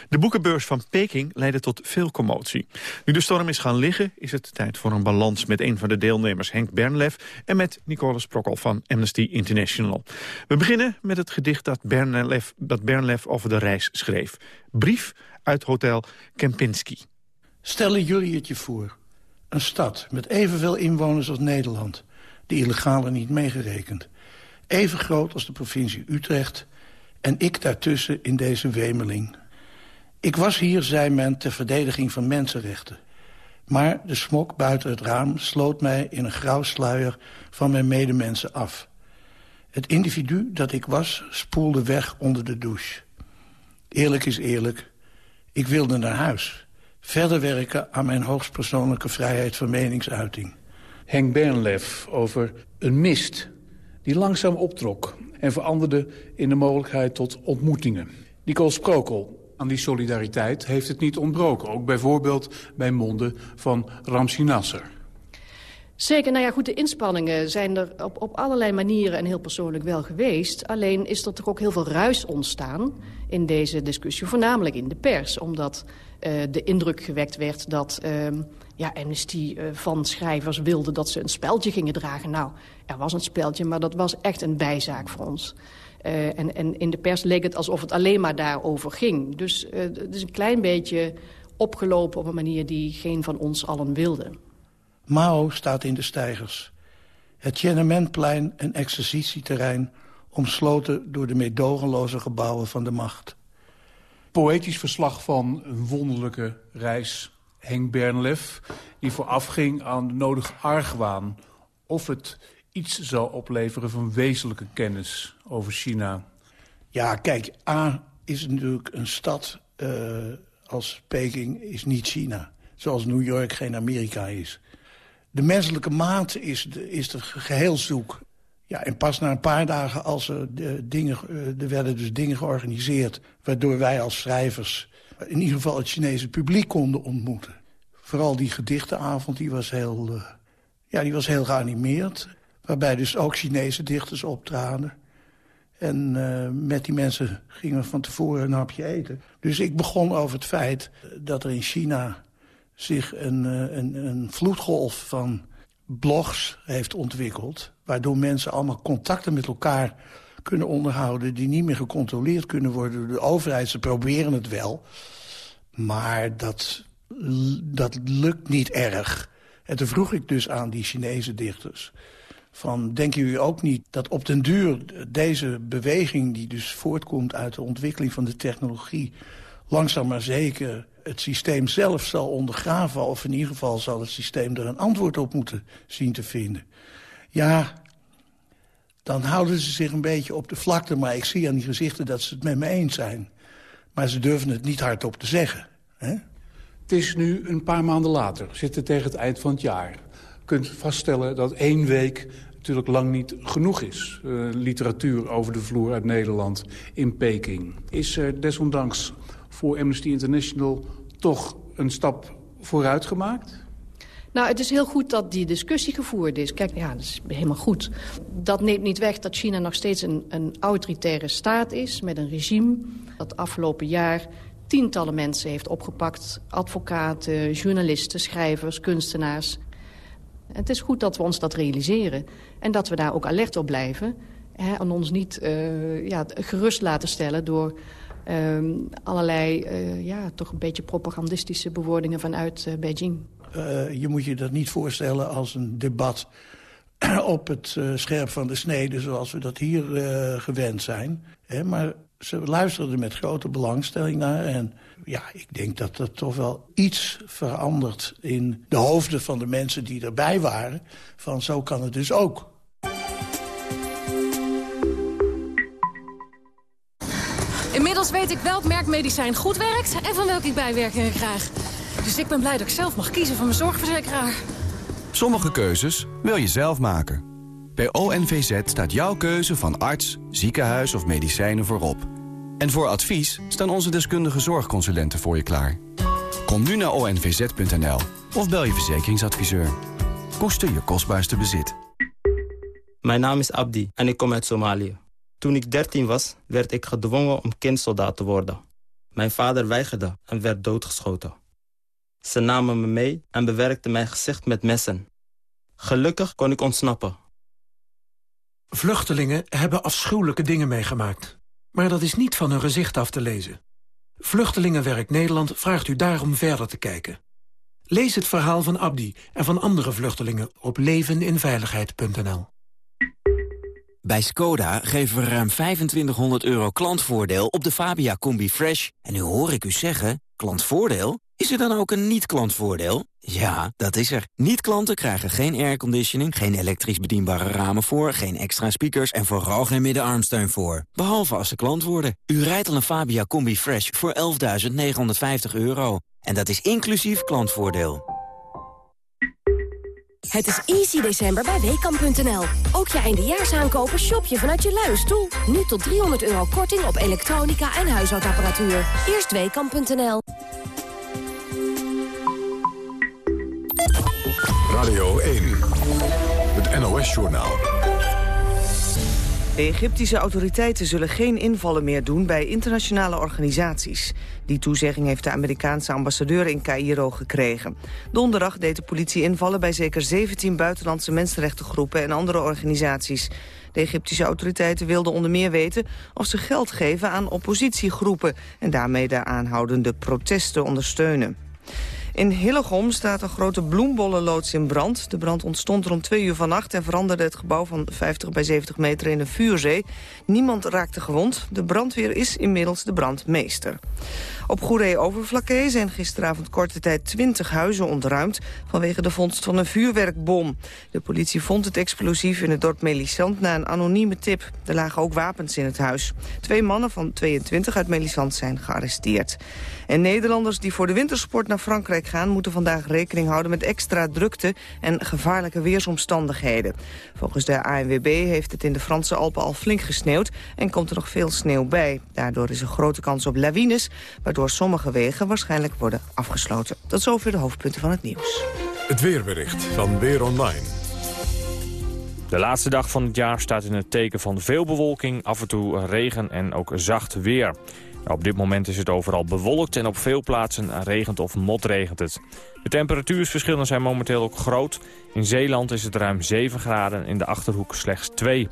De boekenbeurs van Peking leidde tot veel commotie. Nu de storm is gaan liggen, is het tijd voor een balans... met een van de deelnemers, Henk Bernlef... en met Nicole Sprokkel van Amnesty International. We beginnen met het gedicht dat Bernlef, dat Bernlef over de reis schreef. Brief uit Hotel Kempinski. Stellen jullie het je voor. Een stad met evenveel inwoners als Nederland de illegale niet meegerekend. Even groot als de provincie Utrecht en ik daartussen in deze wemeling. Ik was hier, zei men, ter verdediging van mensenrechten. Maar de smok buiten het raam sloot mij in een grauw sluier van mijn medemensen af. Het individu dat ik was spoelde weg onder de douche. Eerlijk is eerlijk, ik wilde naar huis. Verder werken aan mijn hoogstpersoonlijke vrijheid van meningsuiting. Henk Bernlef over een mist. die langzaam optrok en veranderde in de mogelijkheid tot ontmoetingen. Nicole Sprokel, aan die solidariteit heeft het niet ontbroken. Ook bijvoorbeeld bij monden van Ramsi Nasser. Zeker, nou ja, goed, de inspanningen zijn er op, op allerlei manieren en heel persoonlijk wel geweest. Alleen is er toch ook heel veel ruis ontstaan in deze discussie, voornamelijk in de pers. Omdat uh, de indruk gewekt werd dat uh, ja, Amnesty uh, van schrijvers wilde dat ze een speldje gingen dragen. Nou, er was een speldje, maar dat was echt een bijzaak voor ons. Uh, en, en in de pers leek het alsof het alleen maar daarover ging. Dus uh, het is een klein beetje opgelopen op een manier die geen van ons allen wilde. Mao staat in de stijgers. Het Tiananmenplein een exercitieterrein... omsloten door de meedogenloze gebouwen van de macht. Poëtisch verslag van een wonderlijke reis. Henk Bernlef, die voorafging aan de nodige argwaan... of het iets zou opleveren van wezenlijke kennis over China. Ja, kijk, A is natuurlijk een stad uh, als Peking is niet China. Zoals New York geen Amerika is. De menselijke maat is, de, is er geheel zoek. Ja, en pas na een paar dagen als er, de dingen, er werden dus dingen georganiseerd... waardoor wij als schrijvers in ieder geval het Chinese publiek konden ontmoeten. Vooral die gedichtenavond, die was heel, uh, ja, die was heel geanimeerd. Waarbij dus ook Chinese dichters optraden. En uh, met die mensen gingen we van tevoren een hapje eten. Dus ik begon over het feit dat er in China zich een, een, een vloedgolf van blogs heeft ontwikkeld... waardoor mensen allemaal contacten met elkaar kunnen onderhouden... die niet meer gecontroleerd kunnen worden door de overheid. Ze proberen het wel, maar dat, dat lukt niet erg. En toen vroeg ik dus aan die Chinese dichters... van denken jullie ook niet dat op den duur deze beweging... die dus voortkomt uit de ontwikkeling van de technologie... langzaam maar zeker het systeem zelf zal ondergraven... of in ieder geval zal het systeem er een antwoord op moeten zien te vinden. Ja, dan houden ze zich een beetje op de vlakte... maar ik zie aan die gezichten dat ze het met me eens zijn. Maar ze durven het niet hardop te zeggen. Hè? Het is nu een paar maanden later, zitten tegen het eind van het jaar. Je kunt vaststellen dat één week natuurlijk lang niet genoeg is. Uh, literatuur over de vloer uit Nederland in Peking. Is er desondanks voor Amnesty International toch een stap vooruit gemaakt? Nou, het is heel goed dat die discussie gevoerd is. Kijk, ja, dat is helemaal goed. Dat neemt niet weg dat China nog steeds een, een autoritaire staat is... met een regime dat afgelopen jaar tientallen mensen heeft opgepakt. Advocaten, journalisten, schrijvers, kunstenaars. En het is goed dat we ons dat realiseren. En dat we daar ook alert op blijven. Hè, en ons niet uh, ja, gerust laten stellen door um, allerlei uh, ja, toch een beetje propagandistische bewoordingen vanuit uh, Beijing. Uh, je moet je dat niet voorstellen als een debat *clears throat* op het scherp van de snede... zoals we dat hier gewend zijn. Hè, maar ze luisterden met grote belangstelling naar. En ja, ik denk dat er toch wel iets verandert in de hoofden van de mensen die erbij waren. Van zo kan het dus ook. Inmiddels weet ik welk merk medicijn goed werkt en van welke ik bijwerkingen krijg. Dus ik ben blij dat ik zelf mag kiezen van mijn zorgverzekeraar. Sommige keuzes wil je zelf maken. Bij ONVZ staat jouw keuze van arts, ziekenhuis of medicijnen voorop. En voor advies staan onze deskundige zorgconsulenten voor je klaar. Kom nu naar onvz.nl of bel je verzekeringsadviseur. Koester je kostbaarste bezit. Mijn naam is Abdi en ik kom uit Somalië. Toen ik 13 was, werd ik gedwongen om kindsoldaat te worden. Mijn vader weigerde en werd doodgeschoten. Ze namen me mee en bewerkten mijn gezicht met messen. Gelukkig kon ik ontsnappen. Vluchtelingen hebben afschuwelijke dingen meegemaakt. Maar dat is niet van hun gezicht af te lezen. Vluchtelingenwerk Nederland vraagt u daarom verder te kijken. Lees het verhaal van Abdi en van andere vluchtelingen op leveninveiligheid.nl. Bij Skoda geven we ruim 2500 euro klantvoordeel op de Fabia Combi Fresh. En nu hoor ik u zeggen, klantvoordeel? Is er dan ook een niet-klantvoordeel? Ja, dat is er. Niet-klanten krijgen geen airconditioning, geen elektrisch bedienbare ramen voor, geen extra speakers en vooral geen middenarmsteun voor. Behalve als ze klant worden. U rijdt al een Fabia Combi Fresh voor 11.950 euro. En dat is inclusief klantvoordeel. Het is easy december bij Weekamp.nl. Ook je eindejaarsaankopen shop je vanuit je luie stoel. Nu tot 300 euro korting op elektronica en huishoudapparatuur. Eerst Weekamp.nl. Radio 1, het NOS-journaal. De Egyptische autoriteiten zullen geen invallen meer doen bij internationale organisaties. Die toezegging heeft de Amerikaanse ambassadeur in Cairo gekregen. Donderdag deed de politie invallen bij zeker 17 buitenlandse mensenrechtengroepen en andere organisaties. De Egyptische autoriteiten wilden onder meer weten of ze geld geven aan oppositiegroepen en daarmee de aanhoudende protesten ondersteunen. In Hillegom staat een grote bloembollenloods in brand. De brand ontstond rond twee uur vannacht en veranderde het gebouw van 50 bij 70 meter in een vuurzee. Niemand raakte gewond. De brandweer is inmiddels de brandmeester. Op Goeree Overflakkee zijn gisteravond korte tijd 20 huizen ontruimd... vanwege de vondst van een vuurwerkbom. De politie vond het explosief in het dorp Melisand na een anonieme tip. Er lagen ook wapens in het huis. Twee mannen van 22 uit Melisand zijn gearresteerd. En Nederlanders die voor de wintersport naar Frankrijk gaan... moeten vandaag rekening houden met extra drukte en gevaarlijke weersomstandigheden. Volgens de ANWB heeft het in de Franse Alpen al flink gesneeuwd... en komt er nog veel sneeuw bij. Daardoor is er grote kans op lawines... waardoor sommige wegen waarschijnlijk worden afgesloten. Tot zover de hoofdpunten van het nieuws. Het weerbericht van Weer Online. De laatste dag van het jaar staat in het teken van veel bewolking, af en toe regen en ook zacht weer. Op dit moment is het overal bewolkt en op veel plaatsen regent of motregent het. De temperatuursverschillen zijn momenteel ook groot. In Zeeland is het ruim 7 graden, in de Achterhoek slechts 2.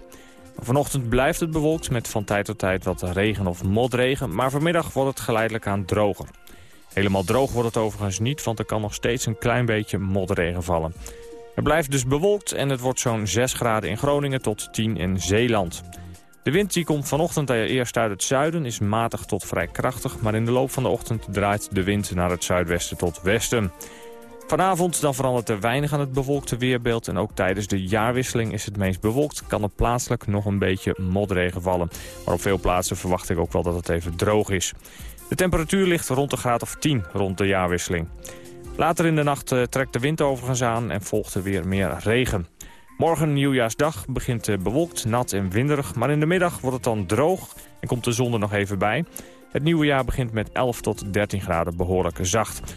Vanochtend blijft het bewolkt met van tijd tot tijd wat regen of motregen... maar vanmiddag wordt het geleidelijk aan droger. Helemaal droog wordt het overigens niet, want er kan nog steeds een klein beetje motregen vallen. Het blijft dus bewolkt en het wordt zo'n 6 graden in Groningen tot 10 in Zeeland. De wind die komt vanochtend eerst uit het zuiden, is matig tot vrij krachtig... maar in de loop van de ochtend draait de wind naar het zuidwesten tot westen. Vanavond dan verandert er weinig aan het bewolkte weerbeeld... en ook tijdens de jaarwisseling is het meest bewolkt... kan er plaatselijk nog een beetje modregen vallen. Maar op veel plaatsen verwacht ik ook wel dat het even droog is. De temperatuur ligt rond de graad of 10 rond de jaarwisseling. Later in de nacht eh, trekt de wind overigens aan en volgt er weer meer regen. Morgen nieuwjaarsdag begint bewolkt, nat en winderig... maar in de middag wordt het dan droog en komt de zon er nog even bij. Het nieuwe jaar begint met 11 tot 13 graden behoorlijk zacht.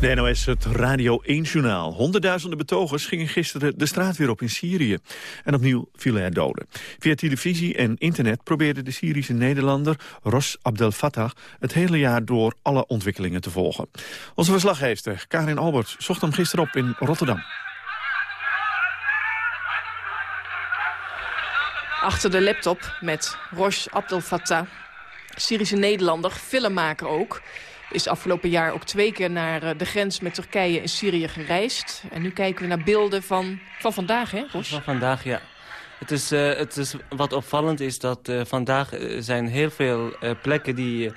De NOS, het Radio 1-journaal. Honderdduizenden betogers gingen gisteren de straat weer op in Syrië. En opnieuw vielen er doden. Via televisie en internet probeerde de Syrische Nederlander Ros Abdel Fattah... het hele jaar door alle ontwikkelingen te volgen. Onze verslaggever Karin Albert zocht hem gisteren op in Rotterdam. Achter de laptop met Rosh Abdel Fattah, Syrische Nederlander, filmmaker ook is afgelopen jaar ook twee keer naar eh, de grens met Turkije en Syrië gereisd. En nu kijken we naar beelden van, van vandaag, hè, Ros? Van vandaag, ja. Het is, uh, het is, wat opvallend is dat uh, vandaag zijn heel veel uh, plekken die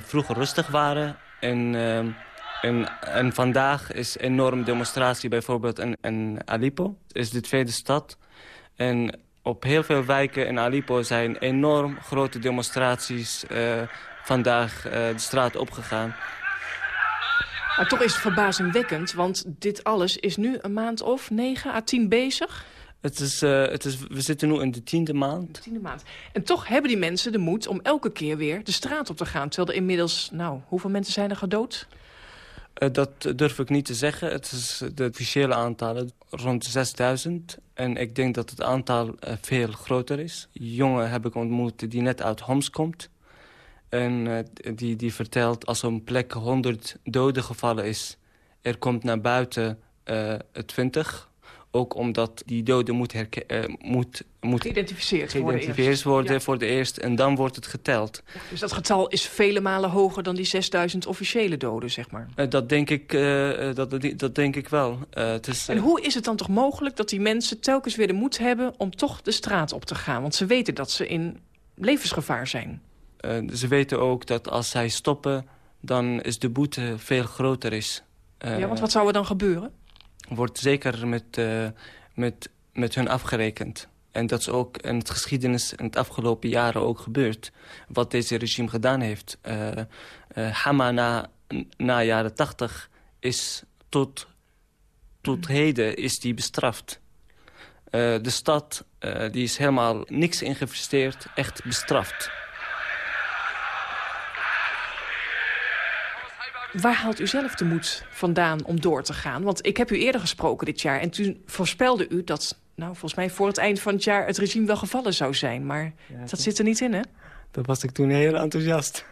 vroeger rustig waren. En, en, en vandaag is enorm demonstratie bijvoorbeeld in, in Aleppo. Is de tweede stad. En op heel veel wijken in Aleppo zijn enorm grote demonstraties vandaag uh, de straat opgegaan. Maar toch is het verbazingwekkend, want dit alles is nu een maand of 9 à 10 bezig? Het is, uh, het is, we zitten nu in de tiende maand. De tiende maand. En toch hebben die mensen de moed om elke keer weer de straat op te gaan. Terwijl er inmiddels, nou, hoeveel mensen zijn er gedood? Uh, dat durf ik niet te zeggen. Het is de officiële aantallen rond 6000. En ik denk dat het aantal uh, veel groter is. Jongen heb ik ontmoet die net uit Homs komt. En die, die vertelt als op een plek 100 doden gevallen is... er komt naar buiten 20 ook omdat die doden moet, uh, moet, moet geïdentificeerd, geïdentificeerd worden, worden voor de eerst. En dan wordt het geteld. dus dat getal is vele malen hoger dan die 6000 officiële doden, zeg maar? Uh, dat, denk ik, uh, dat, dat denk ik wel. het is, en hoe is het dan toch mogelijk dat die mensen telkens weer de moed hebben... om toch de straat op te gaan? Want ze weten dat ze in levensgevaar zijn. Ze weten ook dat als zij stoppen... dan is de boete veel groter is. ja, want wat zou er dan gebeuren? wordt zeker met, uh, met, met hun afgerekend. En dat is ook in het geschiedenis in het afgelopen jaren ook gebeurd. Wat deze regime gedaan heeft. Hama na, na jaren tachtig is tot, tot heden is die bestraft. de stad die is helemaal niks ingevesteerd, echt bestraft. Waar haalt u zelf de moed vandaan om door te gaan? Want ik heb u eerder gesproken dit jaar en toen voorspelde u dat... nou, volgens mij voor het eind van het jaar het regime wel gevallen zou zijn. Maar dat zit er niet in, hè? Dat was ik toen heel enthousiast.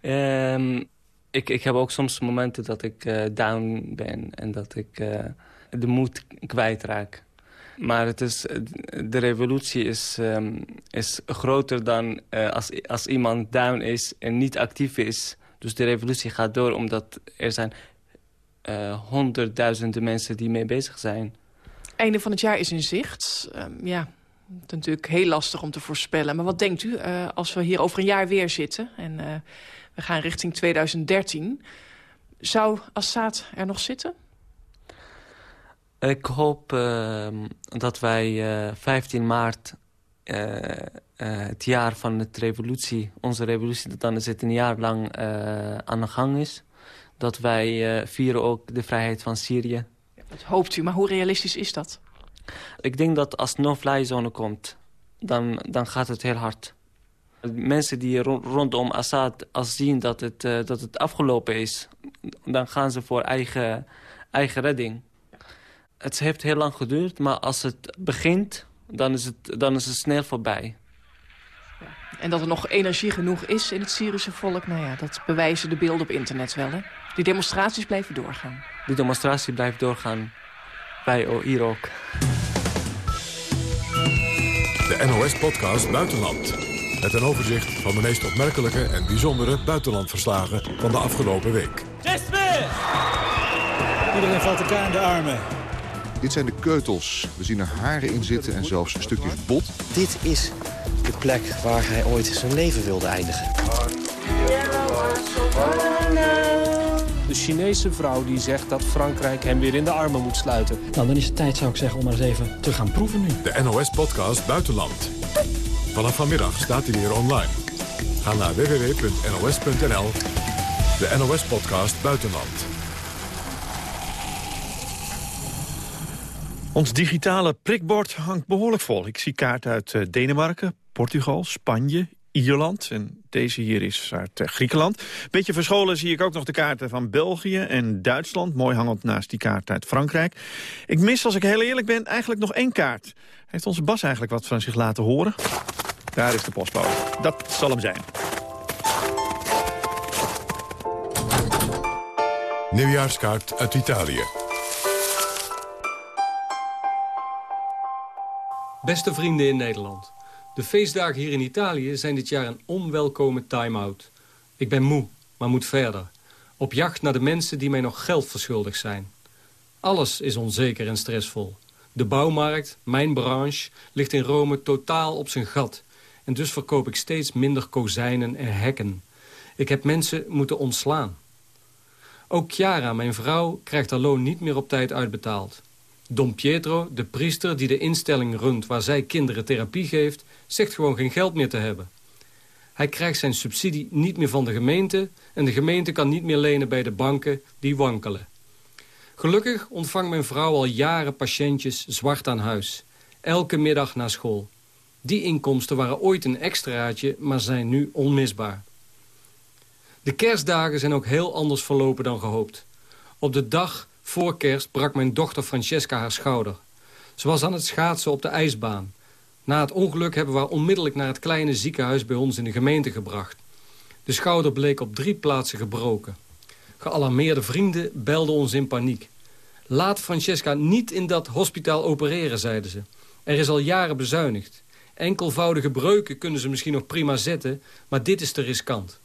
um, ik, ik heb ook soms momenten dat ik uh, down ben en dat ik uh, de moed kwijtraak. Maar het is, de revolutie is, um, is groter dan uh, als, als iemand down is en niet actief is dus de revolutie gaat door omdat er zijn uh, honderdduizenden mensen die mee bezig zijn. Einde van het jaar is in zicht. Um, ja, het is natuurlijk heel lastig om te voorspellen. Maar wat denkt u uh, als we hier over een jaar weer zitten... en uh, we gaan richting 2013... zou Assad er nog zitten? Ik hoop uh, dat wij 15 maart het jaar van de revolutie, onze revolutie, dat dan is het een jaar lang uh, aan de gang is. Dat wij uh, vieren ook de vrijheid van Syrië. Dat hoopt u, maar hoe realistisch is dat? Ik denk dat als no-fly zone komt, dan, dan gaat het heel hard. Mensen die rondom Assad als zien dat het, dat het afgelopen is... dan gaan ze voor eigen, eigen redding. Het heeft heel lang geduurd, maar als het begint, dan is het, dan is het snel voorbij. En dat er nog energie genoeg is in het Syrische volk, nou ja, dat bewijzen de beelden op internet wel. Hè? Die demonstraties blijven doorgaan. Die demonstratie blijft doorgaan. Wij hier ook. De NOS-podcast Buitenland. Met een overzicht van de meest opmerkelijke en bijzondere buitenlandverslagen van de afgelopen week. Iedereen valt elkaar in de armen. Dit zijn de keutels. We zien er haren in zitten en zelfs stukjes bot. Dit is de plek waar hij ooit zijn leven wilde eindigen. De Chinese vrouw die zegt dat Frankrijk hem weer in de armen moet sluiten. Nou, dan is het tijd, zou ik zeggen, om maar eens even te gaan proeven nu. De NOS-podcast Buitenland. Vanaf vanmiddag staat hij weer online. Ga naar www.nos.nl. De NOS-podcast Buitenland. Ons digitale prikbord hangt behoorlijk vol. Ik zie kaarten uit eh, Denemarken, Portugal, Spanje, Ierland. En deze hier is uit uh, Griekenland. Beetje verscholen zie ik ook nog de kaarten van België en Duitsland. Mooi hangend naast die kaart uit Frankrijk. Ik mis, als ik heel eerlijk ben, eigenlijk nog één kaart. Heeft onze Bas eigenlijk wat van zich laten horen? Daar is de postbode. Dat zal hem zijn. Nieuwjaarskaart uit Italië. Beste vrienden in Nederland. De feestdagen hier in Italië zijn dit jaar een onwelkome time-out. Ik ben moe, maar moet verder. Op jacht naar de mensen die mij nog geld verschuldigd zijn. Alles is onzeker en stressvol. De bouwmarkt, mijn branche, ligt in Rome totaal op zijn gat. En dus verkoop ik steeds minder kozijnen en hekken. Ik heb mensen moeten ontslaan. Ook Chiara, mijn vrouw, krijgt haar loon niet meer op tijd uitbetaald. Don Pietro, de priester die de instelling runt waar zij kinderen therapie geeft, zegt gewoon geen geld meer te hebben. Hij krijgt zijn subsidie niet meer van de gemeente en de gemeente kan niet meer lenen bij de banken die wankelen. Gelukkig ontvangt mijn vrouw al jaren patiëntjes zwart aan huis. Elke middag na school. Die inkomsten waren ooit een extraatje, maar zijn nu onmisbaar. De kerstdagen zijn ook heel anders verlopen dan gehoopt. Op de dag voor kerst brak mijn dochter Francesca haar schouder. Ze was aan het schaatsen op de ijsbaan. Na het ongeluk hebben we haar onmiddellijk naar het kleine ziekenhuis bij ons in de gemeente gebracht. De schouder bleek op drie plaatsen gebroken. Gealarmeerde vrienden belden ons in paniek. Laat Francesca niet in dat hospitaal opereren, zeiden ze. Er is al jaren bezuinigd. Enkelvoudige breuken kunnen ze misschien nog prima zetten, maar dit is te riskant.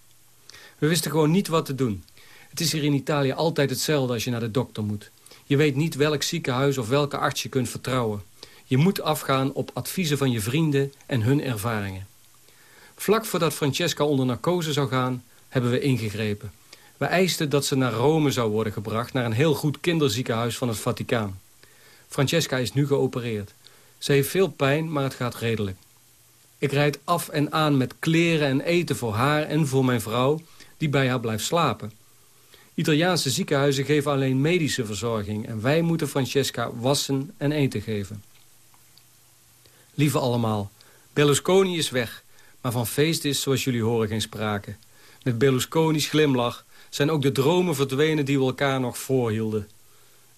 We wisten gewoon niet wat te doen. Het is hier in Italië altijd hetzelfde als je naar de dokter moet. Je weet niet welk ziekenhuis of welke arts je kunt vertrouwen. Je moet afgaan op adviezen van je vrienden en hun ervaringen. Vlak voordat Francesca onder narcose zou gaan, hebben we ingegrepen. We eisten dat ze naar Rome zou worden gebracht... naar een heel goed kinderziekenhuis van het Vaticaan. Francesca is nu geopereerd. Ze heeft veel pijn, maar het gaat redelijk. Ik rijd af en aan met kleren en eten voor haar en voor mijn vrouw... die bij haar blijft slapen. Italiaanse ziekenhuizen geven alleen medische verzorging... en wij moeten Francesca wassen en eten geven. Lieve allemaal, Berlusconi is weg... maar van feest is, zoals jullie horen, geen sprake. Met Berlusconi's glimlach zijn ook de dromen verdwenen die we elkaar nog voorhielden.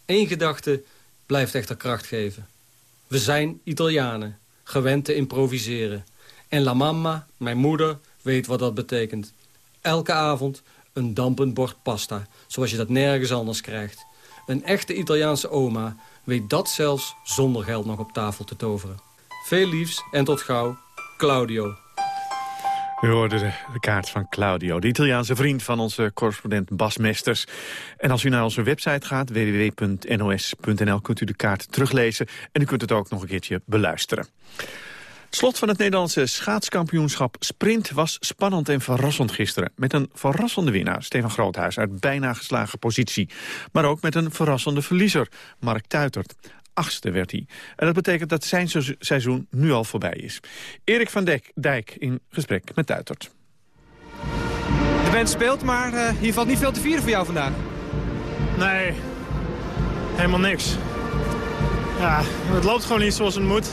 Eén gedachte blijft echter kracht geven. We zijn Italianen, gewend te improviseren. En la mamma, mijn moeder, weet wat dat betekent. Elke avond een dampend bord pasta, zoals je dat nergens anders krijgt. Een echte Italiaanse oma weet dat zelfs zonder geld nog op tafel te toveren. Veel liefs en tot gauw, Claudio. U hoorde de, kaart van Claudio, de Italiaanse vriend van onze correspondent Bas Mesters. En als u naar onze website gaat, www.nos.nl, kunt u de kaart teruglezen. En u kunt het ook nog een keertje beluisteren. Slot van het Nederlandse schaatskampioenschap Sprint was spannend en verrassend gisteren. Met een verrassende winnaar, Stefan Groothuis, uit bijna geslagen positie. Maar ook met een verrassende verliezer, Mark Tuitert. Achtste werd hij. En dat betekent dat zijn seizoen nu al voorbij is. Erik van Dijk, Dijk in gesprek met Tuitert. De band speelt, maar uh, hier valt niet veel te vieren voor jou vandaag. Nee, helemaal niks. Ja, het loopt gewoon niet zoals het moet.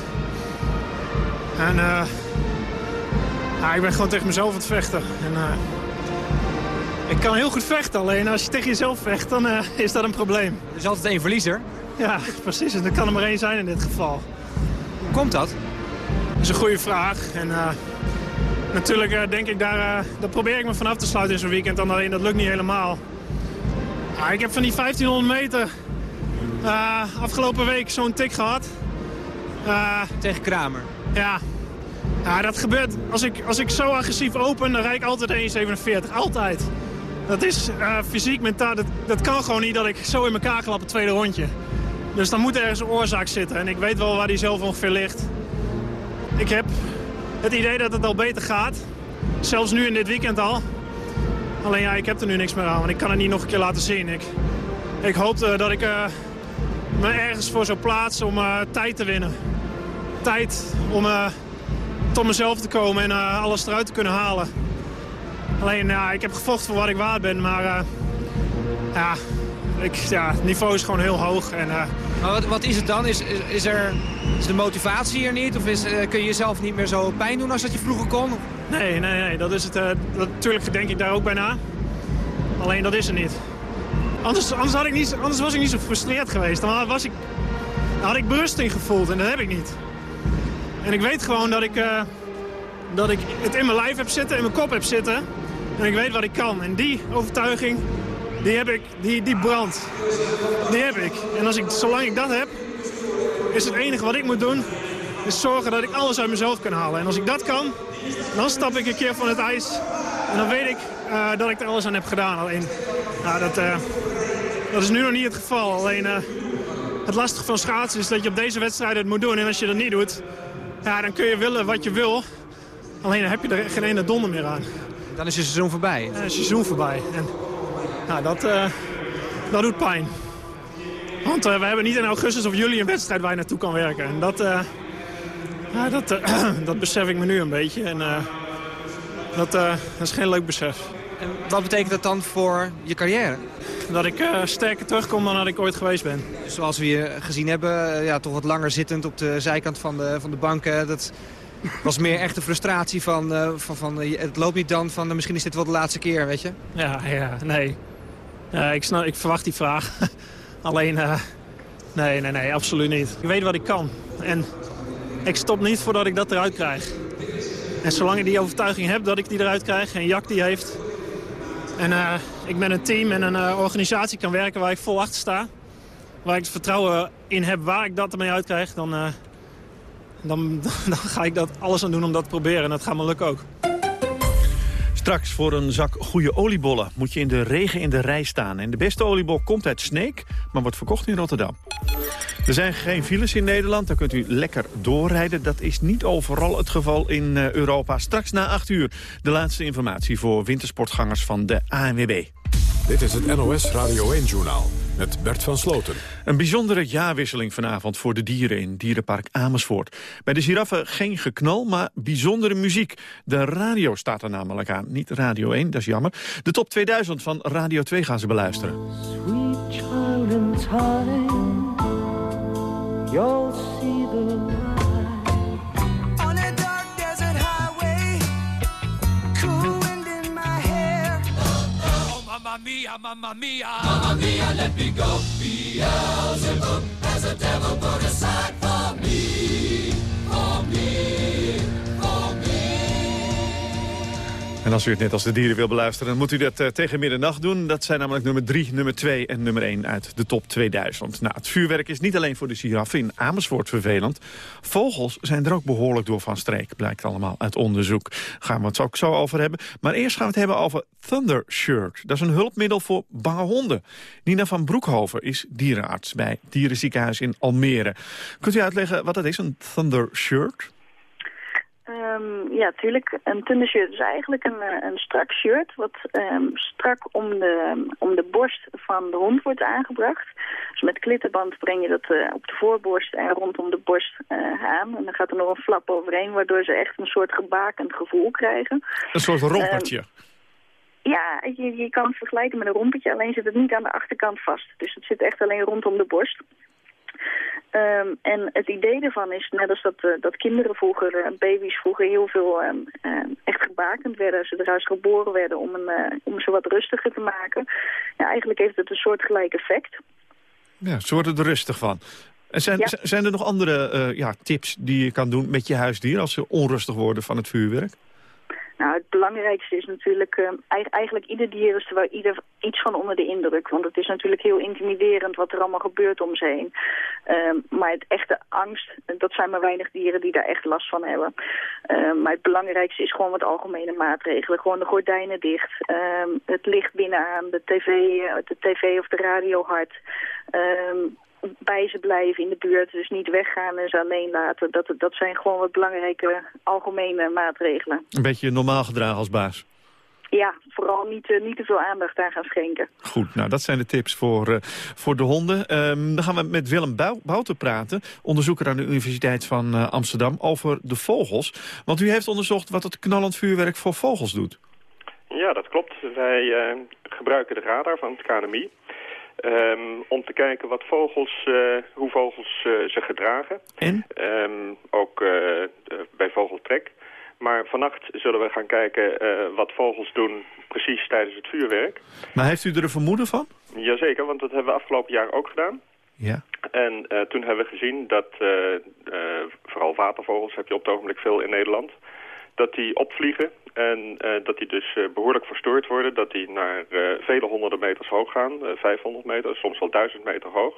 En uh, ja, ik ben gewoon tegen mezelf aan het vechten. En, uh, ik kan heel goed vechten, alleen als je tegen jezelf vecht, dan uh, is dat een probleem. Er is altijd één verliezer. Ja, precies. En er kan er maar één zijn in dit geval. Hoe komt dat? Dat is een goede vraag. En natuurlijk denk ik, daar, daar probeer ik me vanaf te sluiten in zo'n weekend. Alleen dat lukt niet helemaal. ik heb van die 1500 meter afgelopen week zo'n tik gehad. Tegen Kramer? Ja. ja, dat gebeurt als ik, als ik zo agressief open, dan rijd ik altijd 1,47. Altijd. Dat is uh, fysiek, mentaal, dat, dat kan gewoon niet dat ik zo in elkaar klap het tweede rondje. Dus dan moet er ergens een oorzaak zitten. En ik weet wel waar die zelf ongeveer ligt. Ik heb het idee dat het al beter gaat. Zelfs nu in dit weekend al. Alleen ja, ik heb er nu niks meer aan, want ik kan het niet nog een keer laten zien. Ik, ik hoop dat ik uh, me ergens voor zou plaatsen om tijd te winnen tijd om uh, tot mezelf te komen en uh, alles eruit te kunnen halen. Alleen, ja, ik heb gevochten voor wat ik waard ben, maar uh, ja, ik, ja, het niveau is gewoon heel hoog. En, maar wat, wat, is het dan? Is, is, is, er, is de motivatie er niet? Of is, kun je jezelf niet meer zo pijn doen als dat je vroeger kon? Nee, nee, nee. Dat is het, dat, natuurlijk denk ik daar ook bij na. Alleen dat is het niet. Anders, anders, had ik niet, anders was ik niet zo gefrustreerd geweest. Dan was ik, dan had ik berusting gevoeld en dat heb ik niet. En ik weet gewoon dat ik, uh, dat ik het in mijn lijf heb zitten, in mijn kop heb zitten. En ik weet wat ik kan. En die overtuiging, die heb ik, die, die brandt. Die heb ik. En als ik, zolang ik dat heb, is het enige wat ik moet doen... is zorgen dat ik alles uit mezelf kan halen. En als ik dat kan, dan stap ik een keer van het ijs. En dan weet ik uh, dat ik er alles aan heb gedaan. Alleen, nou, dat, uh, dat is nu nog niet het geval. Alleen, het lastige van schaatsen is dat je op deze wedstrijd het moet doen. En als je dat niet doet, ja, dan kun je willen wat je wil. Alleen dan heb je er geen ene donder meer aan. Dan is je seizoen voorbij. Dan is je seizoen voorbij. En ja, dat, uh, dat doet pijn. Want uh, we hebben niet in augustus of juli een wedstrijd waar je naartoe kan werken. En dat, uh, ja, dat, *clears throat* dat besef ik me nu een beetje. En dat, dat is geen leuk besef. En wat betekent dat dan voor je carrière? dat ik uh, sterker terugkom dan dat ik ooit geweest ben. Zoals we hier gezien hebben, ja, toch wat langer zittend op de zijkant van de, van de banken. Dat was meer echt de frustratie van, van, van het loopt niet dan, van misschien is dit wel de laatste keer, weet je? Ja, ja, nee. ik, snap, ik verwacht die vraag. *laughs* Alleen, nee, nee, nee, absoluut niet. Ik weet wat ik kan. En ik stop niet voordat ik dat eruit krijg. En zolang ik die overtuiging heb dat ik die eruit krijg en Jack die heeft... en uh, ik met een team en een uh, organisatie kan werken waar ik vol achter sta... waar ik het vertrouwen in heb waar ik dat ermee uitkrijg... dan, uh, dan, *laughs* dan ga ik dat alles aan doen om dat te proberen. En dat gaat me lukken ook. Straks voor een zak goede oliebollen moet je in de regen in de rij staan. En de beste oliebol komt uit Sneek, maar wordt verkocht in Rotterdam. Er zijn geen files in Nederland, daar kunt u lekker doorrijden. Dat is niet overal het geval in eh, Europa. Straks na 8 uur de laatste informatie voor wintersportgangers van de ANWB. Dit is het NOS Radio 1-journaal met Bert van Sloten. Een bijzondere jaarwisseling vanavond voor de dieren in Dierenpark Amersfoort. Bij de giraffen geen geknal, maar bijzondere muziek. De radio staat er namelijk aan. Niet Radio 1, dat is jammer. De top 2000 van Radio 2 gaan ze beluisteren. Sweet child in time, you'll see the light. On a dark desert highway, cool wind in my hair. oh, mamma mia, mamma mia. Mamma mia, let me go. Beelzebub has a devil put aside for me, for me. En als u het net als de dieren wil beluisteren, moet u dat uh, tegen middernacht doen. Dat zijn namelijk nummer 3, nummer 2 en nummer 1 uit de top 2000. Nou, het vuurwerk is niet alleen voor de giraffen in Amersfoort vervelend. Vogels zijn er ook behoorlijk door van streek, blijkt allemaal uit onderzoek. Gaan we het ook zo over hebben. Maar eerst gaan we het hebben over Thunder Shirt. Dat is een hulpmiddel voor bange honden. Nina van Broekhoven is dierenarts bij Dierenziekenhuis in Almere. Kunt u uitleggen wat dat is, een Thunder Shirt? Um, ja, tuurlijk. Een thundershirt is eigenlijk een, eh, een strak shirt... wat um, strak om de, om de borst van de hond wordt aangebracht. Dus met klittenband breng je dat uh, op de voorborst en rondom de borst uh, aan. En dan gaat er nog een flap overheen... waardoor ze echt een soort gebakend gevoel krijgen. Een soort rompertje. Um, ja, je, je kan het vergelijken met een rompertje, alleen zit het niet aan de achterkant vast. Dus het zit echt alleen rondom de borst. Um, en het idee ervan is, net als dat, uh, dat kinderen vroeger, uh, baby's vroeger heel veel um, echt gebakend werden, ze geboren werden, om, een, om ze wat rustiger te maken. Ja, eigenlijk heeft het een soort gelijk effect. Ja, ze worden er rustig van. En zijn, ja. zijn er nog andere ja, tips die je kan doen met je huisdier als ze onrustig worden van het vuurwerk? Nou, het belangrijkste is natuurlijk, uh, eigenlijk ieder dier is er wel ieder iets van onder de indruk. Want het is natuurlijk heel intimiderend wat er allemaal gebeurt om ze heen. Uh, maar het echte angst, dat zijn maar weinig dieren die daar echt last van hebben. Uh, maar het belangrijkste is gewoon wat algemene maatregelen. Gewoon de gordijnen dicht, ehm, het licht binnenaan, de tv, de tv of de radio hard bij ze blijven in de buurt. Dus niet weggaan en ze alleen laten. Dat, dat zijn gewoon wat belangrijke algemene maatregelen. Een beetje normaal gedragen als baas. Ja, vooral niet, uh, niet te veel aandacht aan gaan schenken. Goed, nou dat zijn de tips voor, uh, voor de honden. Um, dan gaan we met Willem Bouten praten, onderzoeker aan de Universiteit van uh, Amsterdam, over de vogels. Want u heeft onderzocht wat het knallend vuurwerk voor vogels doet. Ja, dat klopt. Wij gebruiken de radar van het KNMI. Um, om te kijken wat vogels, uh, hoe vogels uh, zich gedragen. En? Um, ook uh, bij vogeltrek. Maar vannacht zullen we gaan kijken wat vogels doen precies tijdens het vuurwerk. Maar heeft u er een vermoeden van? Jazeker, want dat hebben we afgelopen jaar ook gedaan. Ja. En toen hebben we gezien dat, vooral watervogels heb je op het ogenblik veel in Nederland dat die opvliegen en uh, dat die dus uh, behoorlijk verstoord worden. Dat die naar uh, vele honderden meters hoog gaan, 500 meter, soms wel 1000 meter hoog.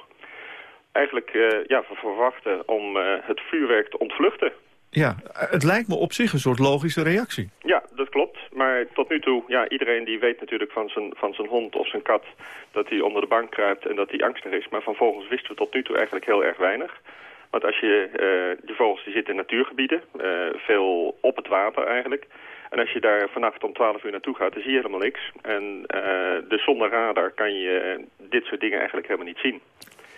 Eigenlijk ja, we verwachten om het vuurwerk te ontvluchten. Ja, het lijkt me op zich een soort logische reactie. Ja, dat klopt. Maar tot nu toe, ja, iedereen die weet natuurlijk van zijn, van zijn hond of zijn kat... dat hij onder de bank kruipt en dat hij angstig is. Maar van vogels wisten we tot nu toe eigenlijk heel erg weinig. Want als je, uh, die vogels die zitten in natuurgebieden, uh, veel op het water eigenlijk. En als je daar vannacht om 12 uur naartoe gaat, dan zie je helemaal niks. En uh, dus zonder radar kan je dit soort dingen eigenlijk helemaal niet zien.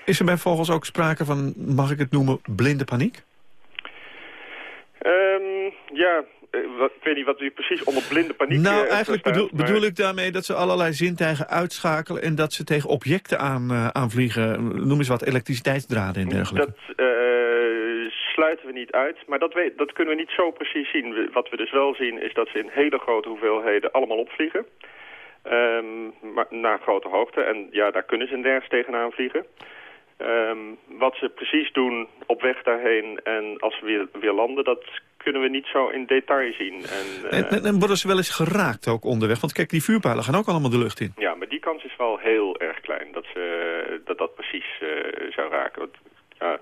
Is er bij vogels ook sprake van, mag ik het noemen, blinde paniek? Ehm, ja, eh, ik weet niet wat u precies onder blinde paniek... Nou, eh, eigenlijk bedoel, maar- bedoel ik daarmee dat ze allerlei zintuigen uitschakelen... en dat ze tegen objecten aan, eh, aanvliegen. Noem eens wat, elektriciteitsdraden en dergelijke. Dat eh, sluiten we niet uit, maar dat, weet, dat kunnen we niet zo precies zien. We- Wat we dus wel zien is dat ze in hele grote hoeveelheden allemaal opvliegen. Ehm, maar naar grote hoogte. En ja, daar kunnen ze nergens tegenaan vliegen. Ehm, wat ze precies doen op weg daarheen en als we weer, weer landen, dat kunnen we niet zo in detail zien. En, eh, En, en, en worden ze wel eens geraakt ook onderweg? Want kijk, die vuurpijlen gaan ook allemaal de lucht in. Ja, maar die kans is wel heel erg klein dat ze, dat, dat precies eh, zou raken. Want, ja,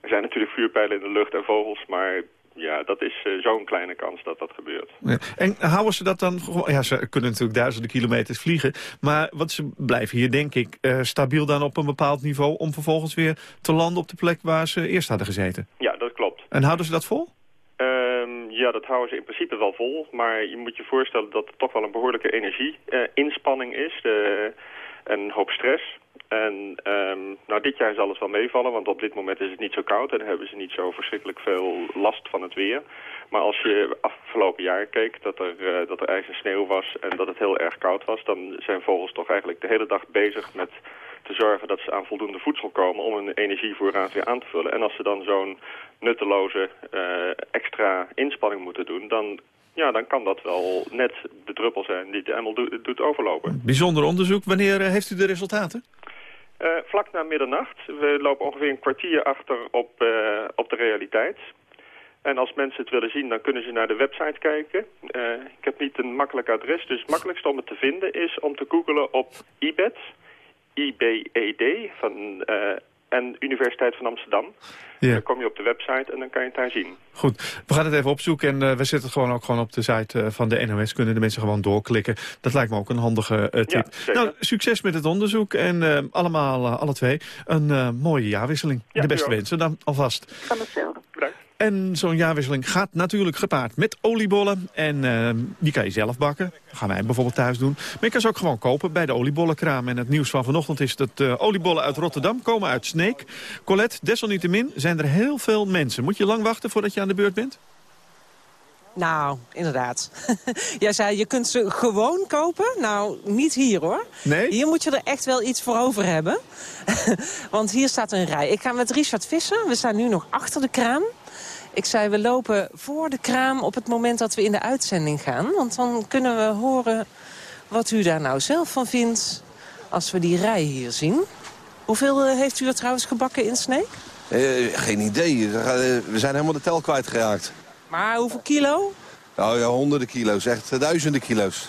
er zijn natuurlijk vuurpijlen in de lucht en vogels, maar ja, dat is eh, zo'n kleine kans dat dat gebeurt. Ja. En houden ze dat dan. Ja, ze kunnen natuurlijk duizenden kilometers vliegen. Maar wat ze blijven hier, denk ik, eh, stabiel dan op een bepaald niveau... om vervolgens weer te landen op de plek waar ze eerst hadden gezeten. Ja, dat klopt. En houden ze dat vol? Ehm, ja, dat houden ze in principe wel vol. Maar je moet je voorstellen dat het toch wel een behoorlijke energie-inspanning is. De, en een hoop stress. En ehm, nou, dit jaar zal het wel meevallen, want op dit moment is het niet zo koud... en hebben ze niet zo verschrikkelijk veel last van het weer. Maar als je afgelopen jaar keek dat er, eh, dat er ijs en sneeuw was... en dat het heel erg koud was... dan zijn vogels toch eigenlijk de hele dag bezig met te zorgen dat ze aan voldoende voedsel komen... om hun energievoorraad weer aan te vullen. En als ze dan zo'n nutteloze eh, extra inspanning moeten doen... dan ja, dan kan dat wel net de druppel zijn die het helemaal do- doet overlopen. Bijzonder onderzoek. Wanneer eh, heeft u de resultaten? Eh, vlak na middernacht. We lopen ongeveer een kwartier achter op, eh, op de realiteit. En als mensen het willen zien, dan kunnen ze naar de website kijken. Ik heb niet een makkelijk adres, dus het makkelijkste om het te vinden is om te googlen op IBED. IBED van, en Universiteit van Amsterdam. Ja. Dan kom je op de website en dan kan je het daar zien. Goed, we gaan het even opzoeken en eh, we zetten het gewoon ook gewoon op de site eh, van de NOS. Kunnen de mensen gewoon doorklikken. Dat lijkt me ook een handige eh, tip. zeker. nou, succes met het onderzoek en eh, allemaal, alle twee, een eh, mooie jaarwisseling. Ja, de beste wensen dan alvast. Van hetzelfde. En zo'n jaarwisseling gaat natuurlijk gepaard met oliebollen. En eh, die kan je zelf bakken. Dat gaan wij bijvoorbeeld thuis doen. Maar je kan ze ook gewoon kopen bij de oliebollenkraam. En het nieuws van vanochtend is dat eh, oliebollen uit Rotterdam komen uit Sneek. Colette, desalniettemin zijn er heel veel mensen. Moet je lang wachten voordat je aan de beurt bent? Nou, inderdaad. *laughs* Jij zei, je kunt ze gewoon kopen. Nou, niet hier hoor. Nee? Hier moet je er echt wel iets voor over hebben. *laughs* Want hier staat een rij. Ik ga met Richard vissen. We staan nu nog achter de kraam. Ik zei, we lopen voor de kraam op het moment dat we in de uitzending gaan. Want dan kunnen we horen wat u daar nou zelf van vindt als we die rij hier zien. Hoeveel eh, heeft u er trouwens gebakken in Sneek? Eh, geen idee. We zijn helemaal de tel kwijtgeraakt. Maar hoeveel kilo? Nou ja, honderden kilo's. Echt eh, duizenden kilo's.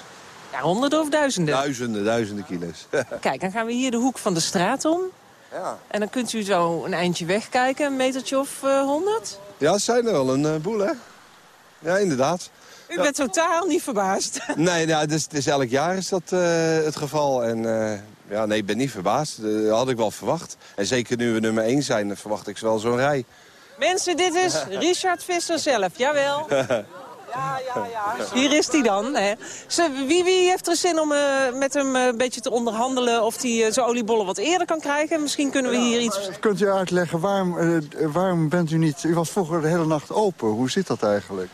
Ja, honderden of duizenden? Duizenden, duizenden kilo's. *laughs* Kijk, dan gaan we hier de hoek van de straat om. Ja. En dan kunt u zo een eindje wegkijken, een metertje of eh, honderd. ja, het zijn er wel een eh, boel, hè? Ja, inderdaad. u bent totaal niet verbaasd. *laughs* Nee, nou, is elk jaar is dat eh, het geval. En eh, ja, nee, ik ben niet verbaasd. Eh, Dat had ik wel verwacht. En zeker nu we nummer 1 zijn, verwacht ik wel zo'n rij. Mensen, dit is *laughs* Richard Visser zelf, jawel. *laughs* Ja, ja, ja. Hier is hij dan. Hè. Ze, wie, wie heeft er zin om eh, met hem eh, een beetje te onderhandelen... of hij zijn oliebollen wat eerder kan krijgen? Misschien kunnen we hier iets... Kunt u uitleggen, waarom, eh, waarom bent u niet... U was vroeger de hele nacht open. Hoe zit dat eigenlijk?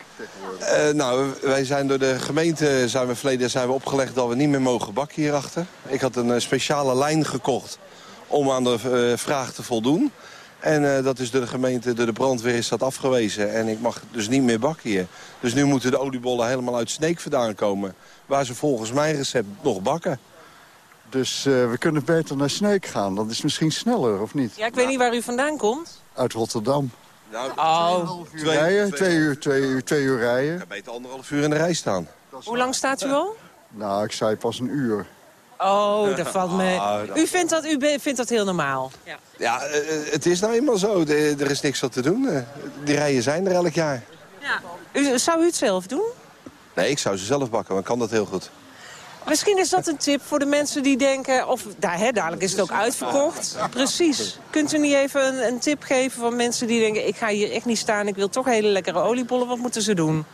Eh, nou, wij zijn door de gemeente zijn we verleden zijn we opgelegd dat we niet meer mogen bakken hierachter. Ik had een eh, speciale lijn gekocht om aan de eh, vraag te voldoen. En eh, dat is door de gemeente, door de brandweer is dat afgewezen. En ik mag dus niet meer bakken hier. Dus nu moeten de oliebollen helemaal uit Sneek vandaan komen. Waar ze volgens mijn recept nog bakken. Dus eh, we kunnen beter naar Sneek gaan. Dat is misschien sneller, of niet? Ja, ik weet niet waar u vandaan komt. Uit Rotterdam. Nou, Oh, Twee, rijden, twee, uur, twee, uur, twee uur rijden. Ja, beter anderhalf uur in de rij staan. hoe lang staat u al? Nou, ik zei pas een uur. Oh, dat *laughs* valt mee. Ah, dat- U vindt dat, u vindt dat heel normaal? Ja. Ja, eh, het is nou eenmaal zo. De- er is niks wat te doen. Eh, die rijen zijn er elk jaar. U, zou u het zelf doen? Nee, ik zou ze zelf bakken, maar ik kan dat heel goed. Misschien is dat een tip voor de mensen die denken... of daar, hè, dadelijk is het ook uitverkocht. Precies. Kunt u niet even een, een tip geven van mensen die denken... ik ga hier echt niet staan, ik wil toch hele lekkere oliebollen. Wat moeten ze doen?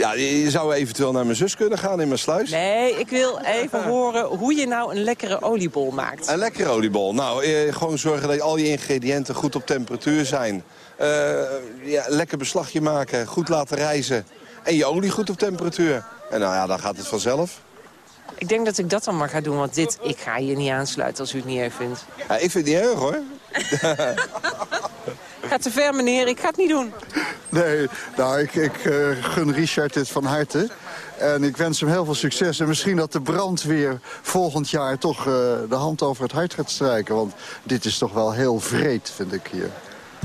Ja, je zou eventueel naar mijn zus kunnen gaan in mijn sluis. Nee, ik wil even *laughs* horen hoe je nou een lekkere oliebol maakt. Een lekkere oliebol? Nou, eh, gewoon zorgen dat al je ingrediënten goed op temperatuur zijn. Uh, ja, lekker beslagje maken, goed laten rijzen. En je olie goed op temperatuur. En nou ja, dan gaat het vanzelf. Ik denk dat ik dat dan maar ga doen, want dit, ik ga hier niet aansluiten als u het niet erg vindt. Ja, ik vind het niet erg hoor. *laughs* Gaat te ver, meneer. Ik ga het niet doen. Nee, nou, ik, ik uh, gun Richard dit van harte. En ik wens hem heel veel succes. En misschien dat de brandweer volgend jaar toch uh, de hand over het hart gaat strijken. Want dit is toch wel heel vreed, vind ik hier.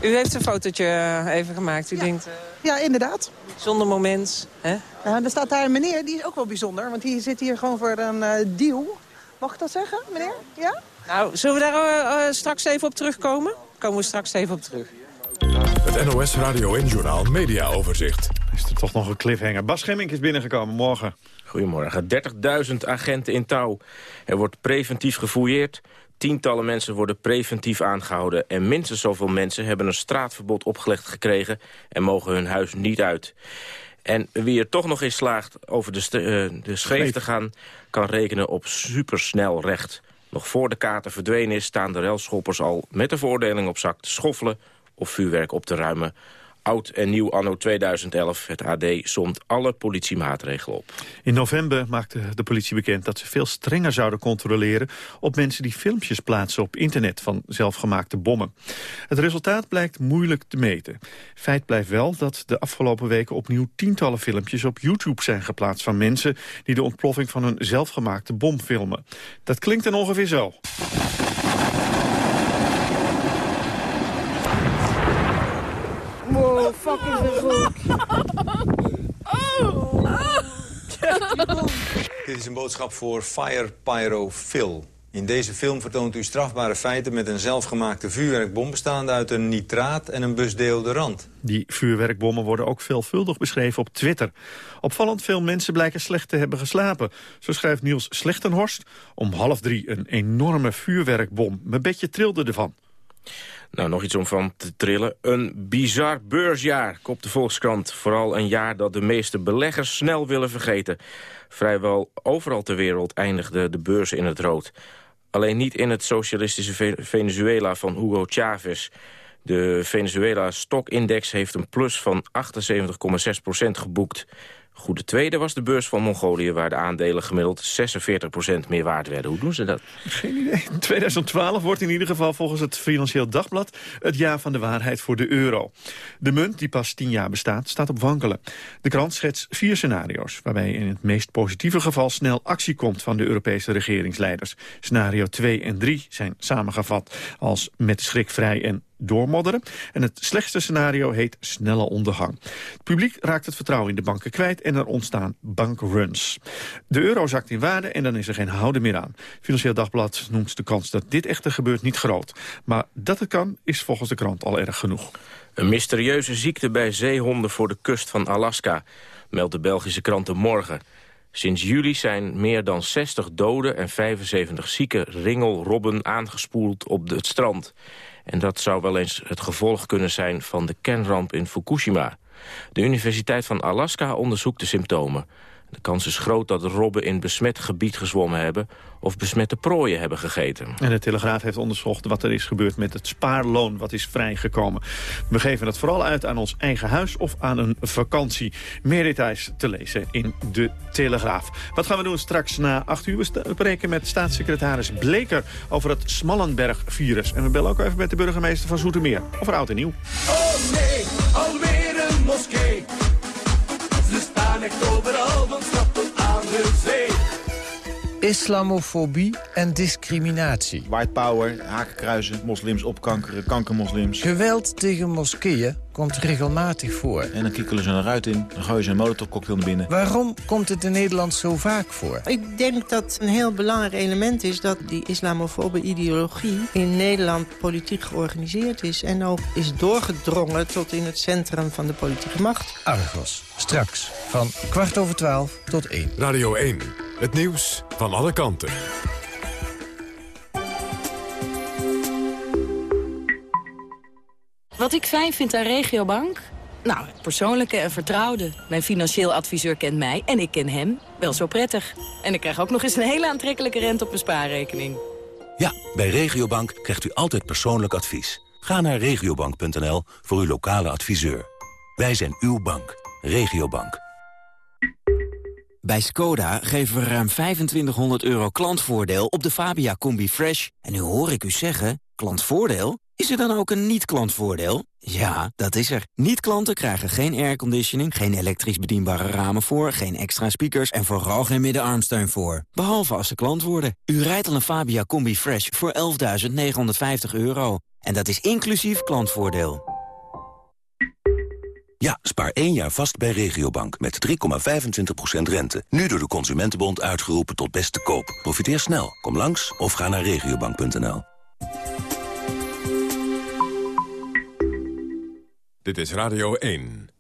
U heeft een fotootje eh, even gemaakt. U denkt... Uh, ja, inderdaad. Zonder moment. Hè? Ja, er staat daar een meneer, die is ook wel bijzonder. Want die zit hier gewoon voor een uh, deal. Mag ik dat zeggen, meneer? Ja? Nou, zullen we daar straks even op terugkomen? Komen we straks even op terug. Het NOS Radio en Journal Media Overzicht. Is er toch nog een cliffhanger. Bas Schemmink is binnengekomen. Morgen. Goedemorgen. 30.000 agenten in touw. Er wordt preventief gefouilleerd. Tientallen mensen worden preventief aangehouden... en minstens zoveel mensen hebben een straatverbod opgelegd gekregen... en mogen hun huis niet uit. En wie er toch nog in slaagt over de, uh, de scheef te gaan... kan rekenen op supersnel recht. Nog voor de kaarten verdwenen is, staan de relschoppers al... met de veroordeling op zak te schoffelen of vuurwerk op te ruimen. Oud en nieuw anno 2011. Het AD somt alle politiemaatregelen op. In november maakte de politie bekend dat ze veel strenger zouden controleren... op mensen die filmpjes plaatsen op internet van zelfgemaakte bommen. Het resultaat blijkt moeilijk te meten. Feit blijft wel dat de afgelopen weken opnieuw tientallen filmpjes op YouTube zijn geplaatst... van mensen die de ontploffing van een zelfgemaakte bom filmen. Dat klinkt dan ongeveer zo. Fucking. *laughs* Dit is een boodschap voor Fire Pyro Phil. In deze film vertoont u strafbare feiten met een zelfgemaakte vuurwerkbom... bestaande uit een nitraat en een bus deodorant. Die vuurwerkbommen worden ook veelvuldig beschreven op Twitter. Opvallend veel mensen blijken slecht te hebben geslapen. Zo schrijft Niels Slechtenhorst om half drie een enorme vuurwerkbom. Mijn bedje trilde ervan. Nou, nog iets om van te trillen. Een bizar beursjaar, kopt de Volkskrant. Vooral een jaar dat de meeste beleggers snel willen vergeten. Vrijwel overal ter wereld eindigden de beurzen in het rood. Alleen niet in het socialistische Venezuela van Hugo Chavez. De Venezuela-stokindex heeft een plus van 78,6% geboekt. Goede tweede was de beurs van Mongolië... waar de aandelen gemiddeld 46% meer waard werden. Hoe doen ze dat? Geen idee. 2012 wordt in ieder geval volgens het Financieel Dagblad... het jaar van de waarheid voor de euro. De munt, die pas tien jaar bestaat, staat op wankelen. De krant schetst vier scenario's... waarbij in het meest positieve geval snel actie komt... van de Europese regeringsleiders. Scenario 2 en 3 zijn samengevat als met schrik vrij en doormodderen. En het slechtste scenario heet snelle ondergang. Het publiek raakt het vertrouwen in de banken kwijt en er ontstaan bankruns. De euro zakt in waarde en dan is er geen houden meer aan. Financieel Dagblad noemt de kans dat dit echter gebeurt niet groot. Maar dat het kan, is volgens de krant al erg genoeg. Een mysterieuze ziekte bij zeehonden voor de kust van Alaska, meldt de Belgische krant de Morgen. Sinds juli zijn meer dan 60 doden en 75 zieke ringelrobben aangespoeld op het strand. En dat zou wel eens het gevolg kunnen zijn van de kernramp in Fukushima. De Universiteit van Alaska onderzoekt de symptomen. De kans is groot dat robben in besmet gebied gezwommen hebben... of besmette prooien hebben gegeten. En de Telegraaf heeft onderzocht wat er is gebeurd met het spaarloon... wat is vrijgekomen. We geven het vooral uit aan ons eigen huis of aan een vakantie. Meer details te lezen in de Telegraaf. Wat gaan we doen straks na acht uur? We spreken met staatssecretaris Bleker over het Smallenberg-virus. En we bellen ook even met de burgemeester van Zoetermeer. Over oud en nieuw. Oh nee, echt overal van tot aan de zee. Islamofobie en discriminatie. White power, hakenkruisen, moslims opkankeren, kankermoslims. Geweld tegen moskeeën komt regelmatig voor. En dan kikkelen ze eruit in, dan gooien ze een molotovcocktail naar binnen. Waarom komt het in Nederland zo vaak voor? Ik denk dat een heel belangrijk element is dat die islamofobe ideologie in Nederland politiek georganiseerd is. En ook is doorgedrongen tot in het centrum van de politieke macht. Argos, straks van kwart over twaalf tot één. Radio 1, het nieuws van alle kanten. Wat ik fijn vind aan Regiobank? Nou, persoonlijke en vertrouwde. Mijn financieel adviseur kent mij en ik ken hem wel zo prettig. En ik krijg ook nog eens een hele aantrekkelijke rente op mijn spaarrekening. Ja, bij Regiobank krijgt u altijd persoonlijk advies. Ga naar regiobank.nl voor uw lokale adviseur. Wij zijn uw bank. Regiobank. Bij Skoda geven we ruim 2500 euro klantvoordeel op de Fabia Combi Fresh. En nu hoor ik u zeggen, klantvoordeel? Is er dan ook een niet-klantvoordeel? Ja, dat is er. Niet-klanten krijgen geen airconditioning, geen elektrisch bedienbare ramen voor, geen extra speakers en vooral geen middenarmsteun voor. Behalve als ze klant worden. U rijdt al een Fabia Combi Fresh voor 11.950 euro. En dat is inclusief klantvoordeel. Ja, spaar één jaar vast bij Regiobank met 3,25% rente. Nu door de Consumentenbond uitgeroepen tot beste koop. Profiteer snel. Kom langs of ga naar regiobank.nl. Dit is Radio 1.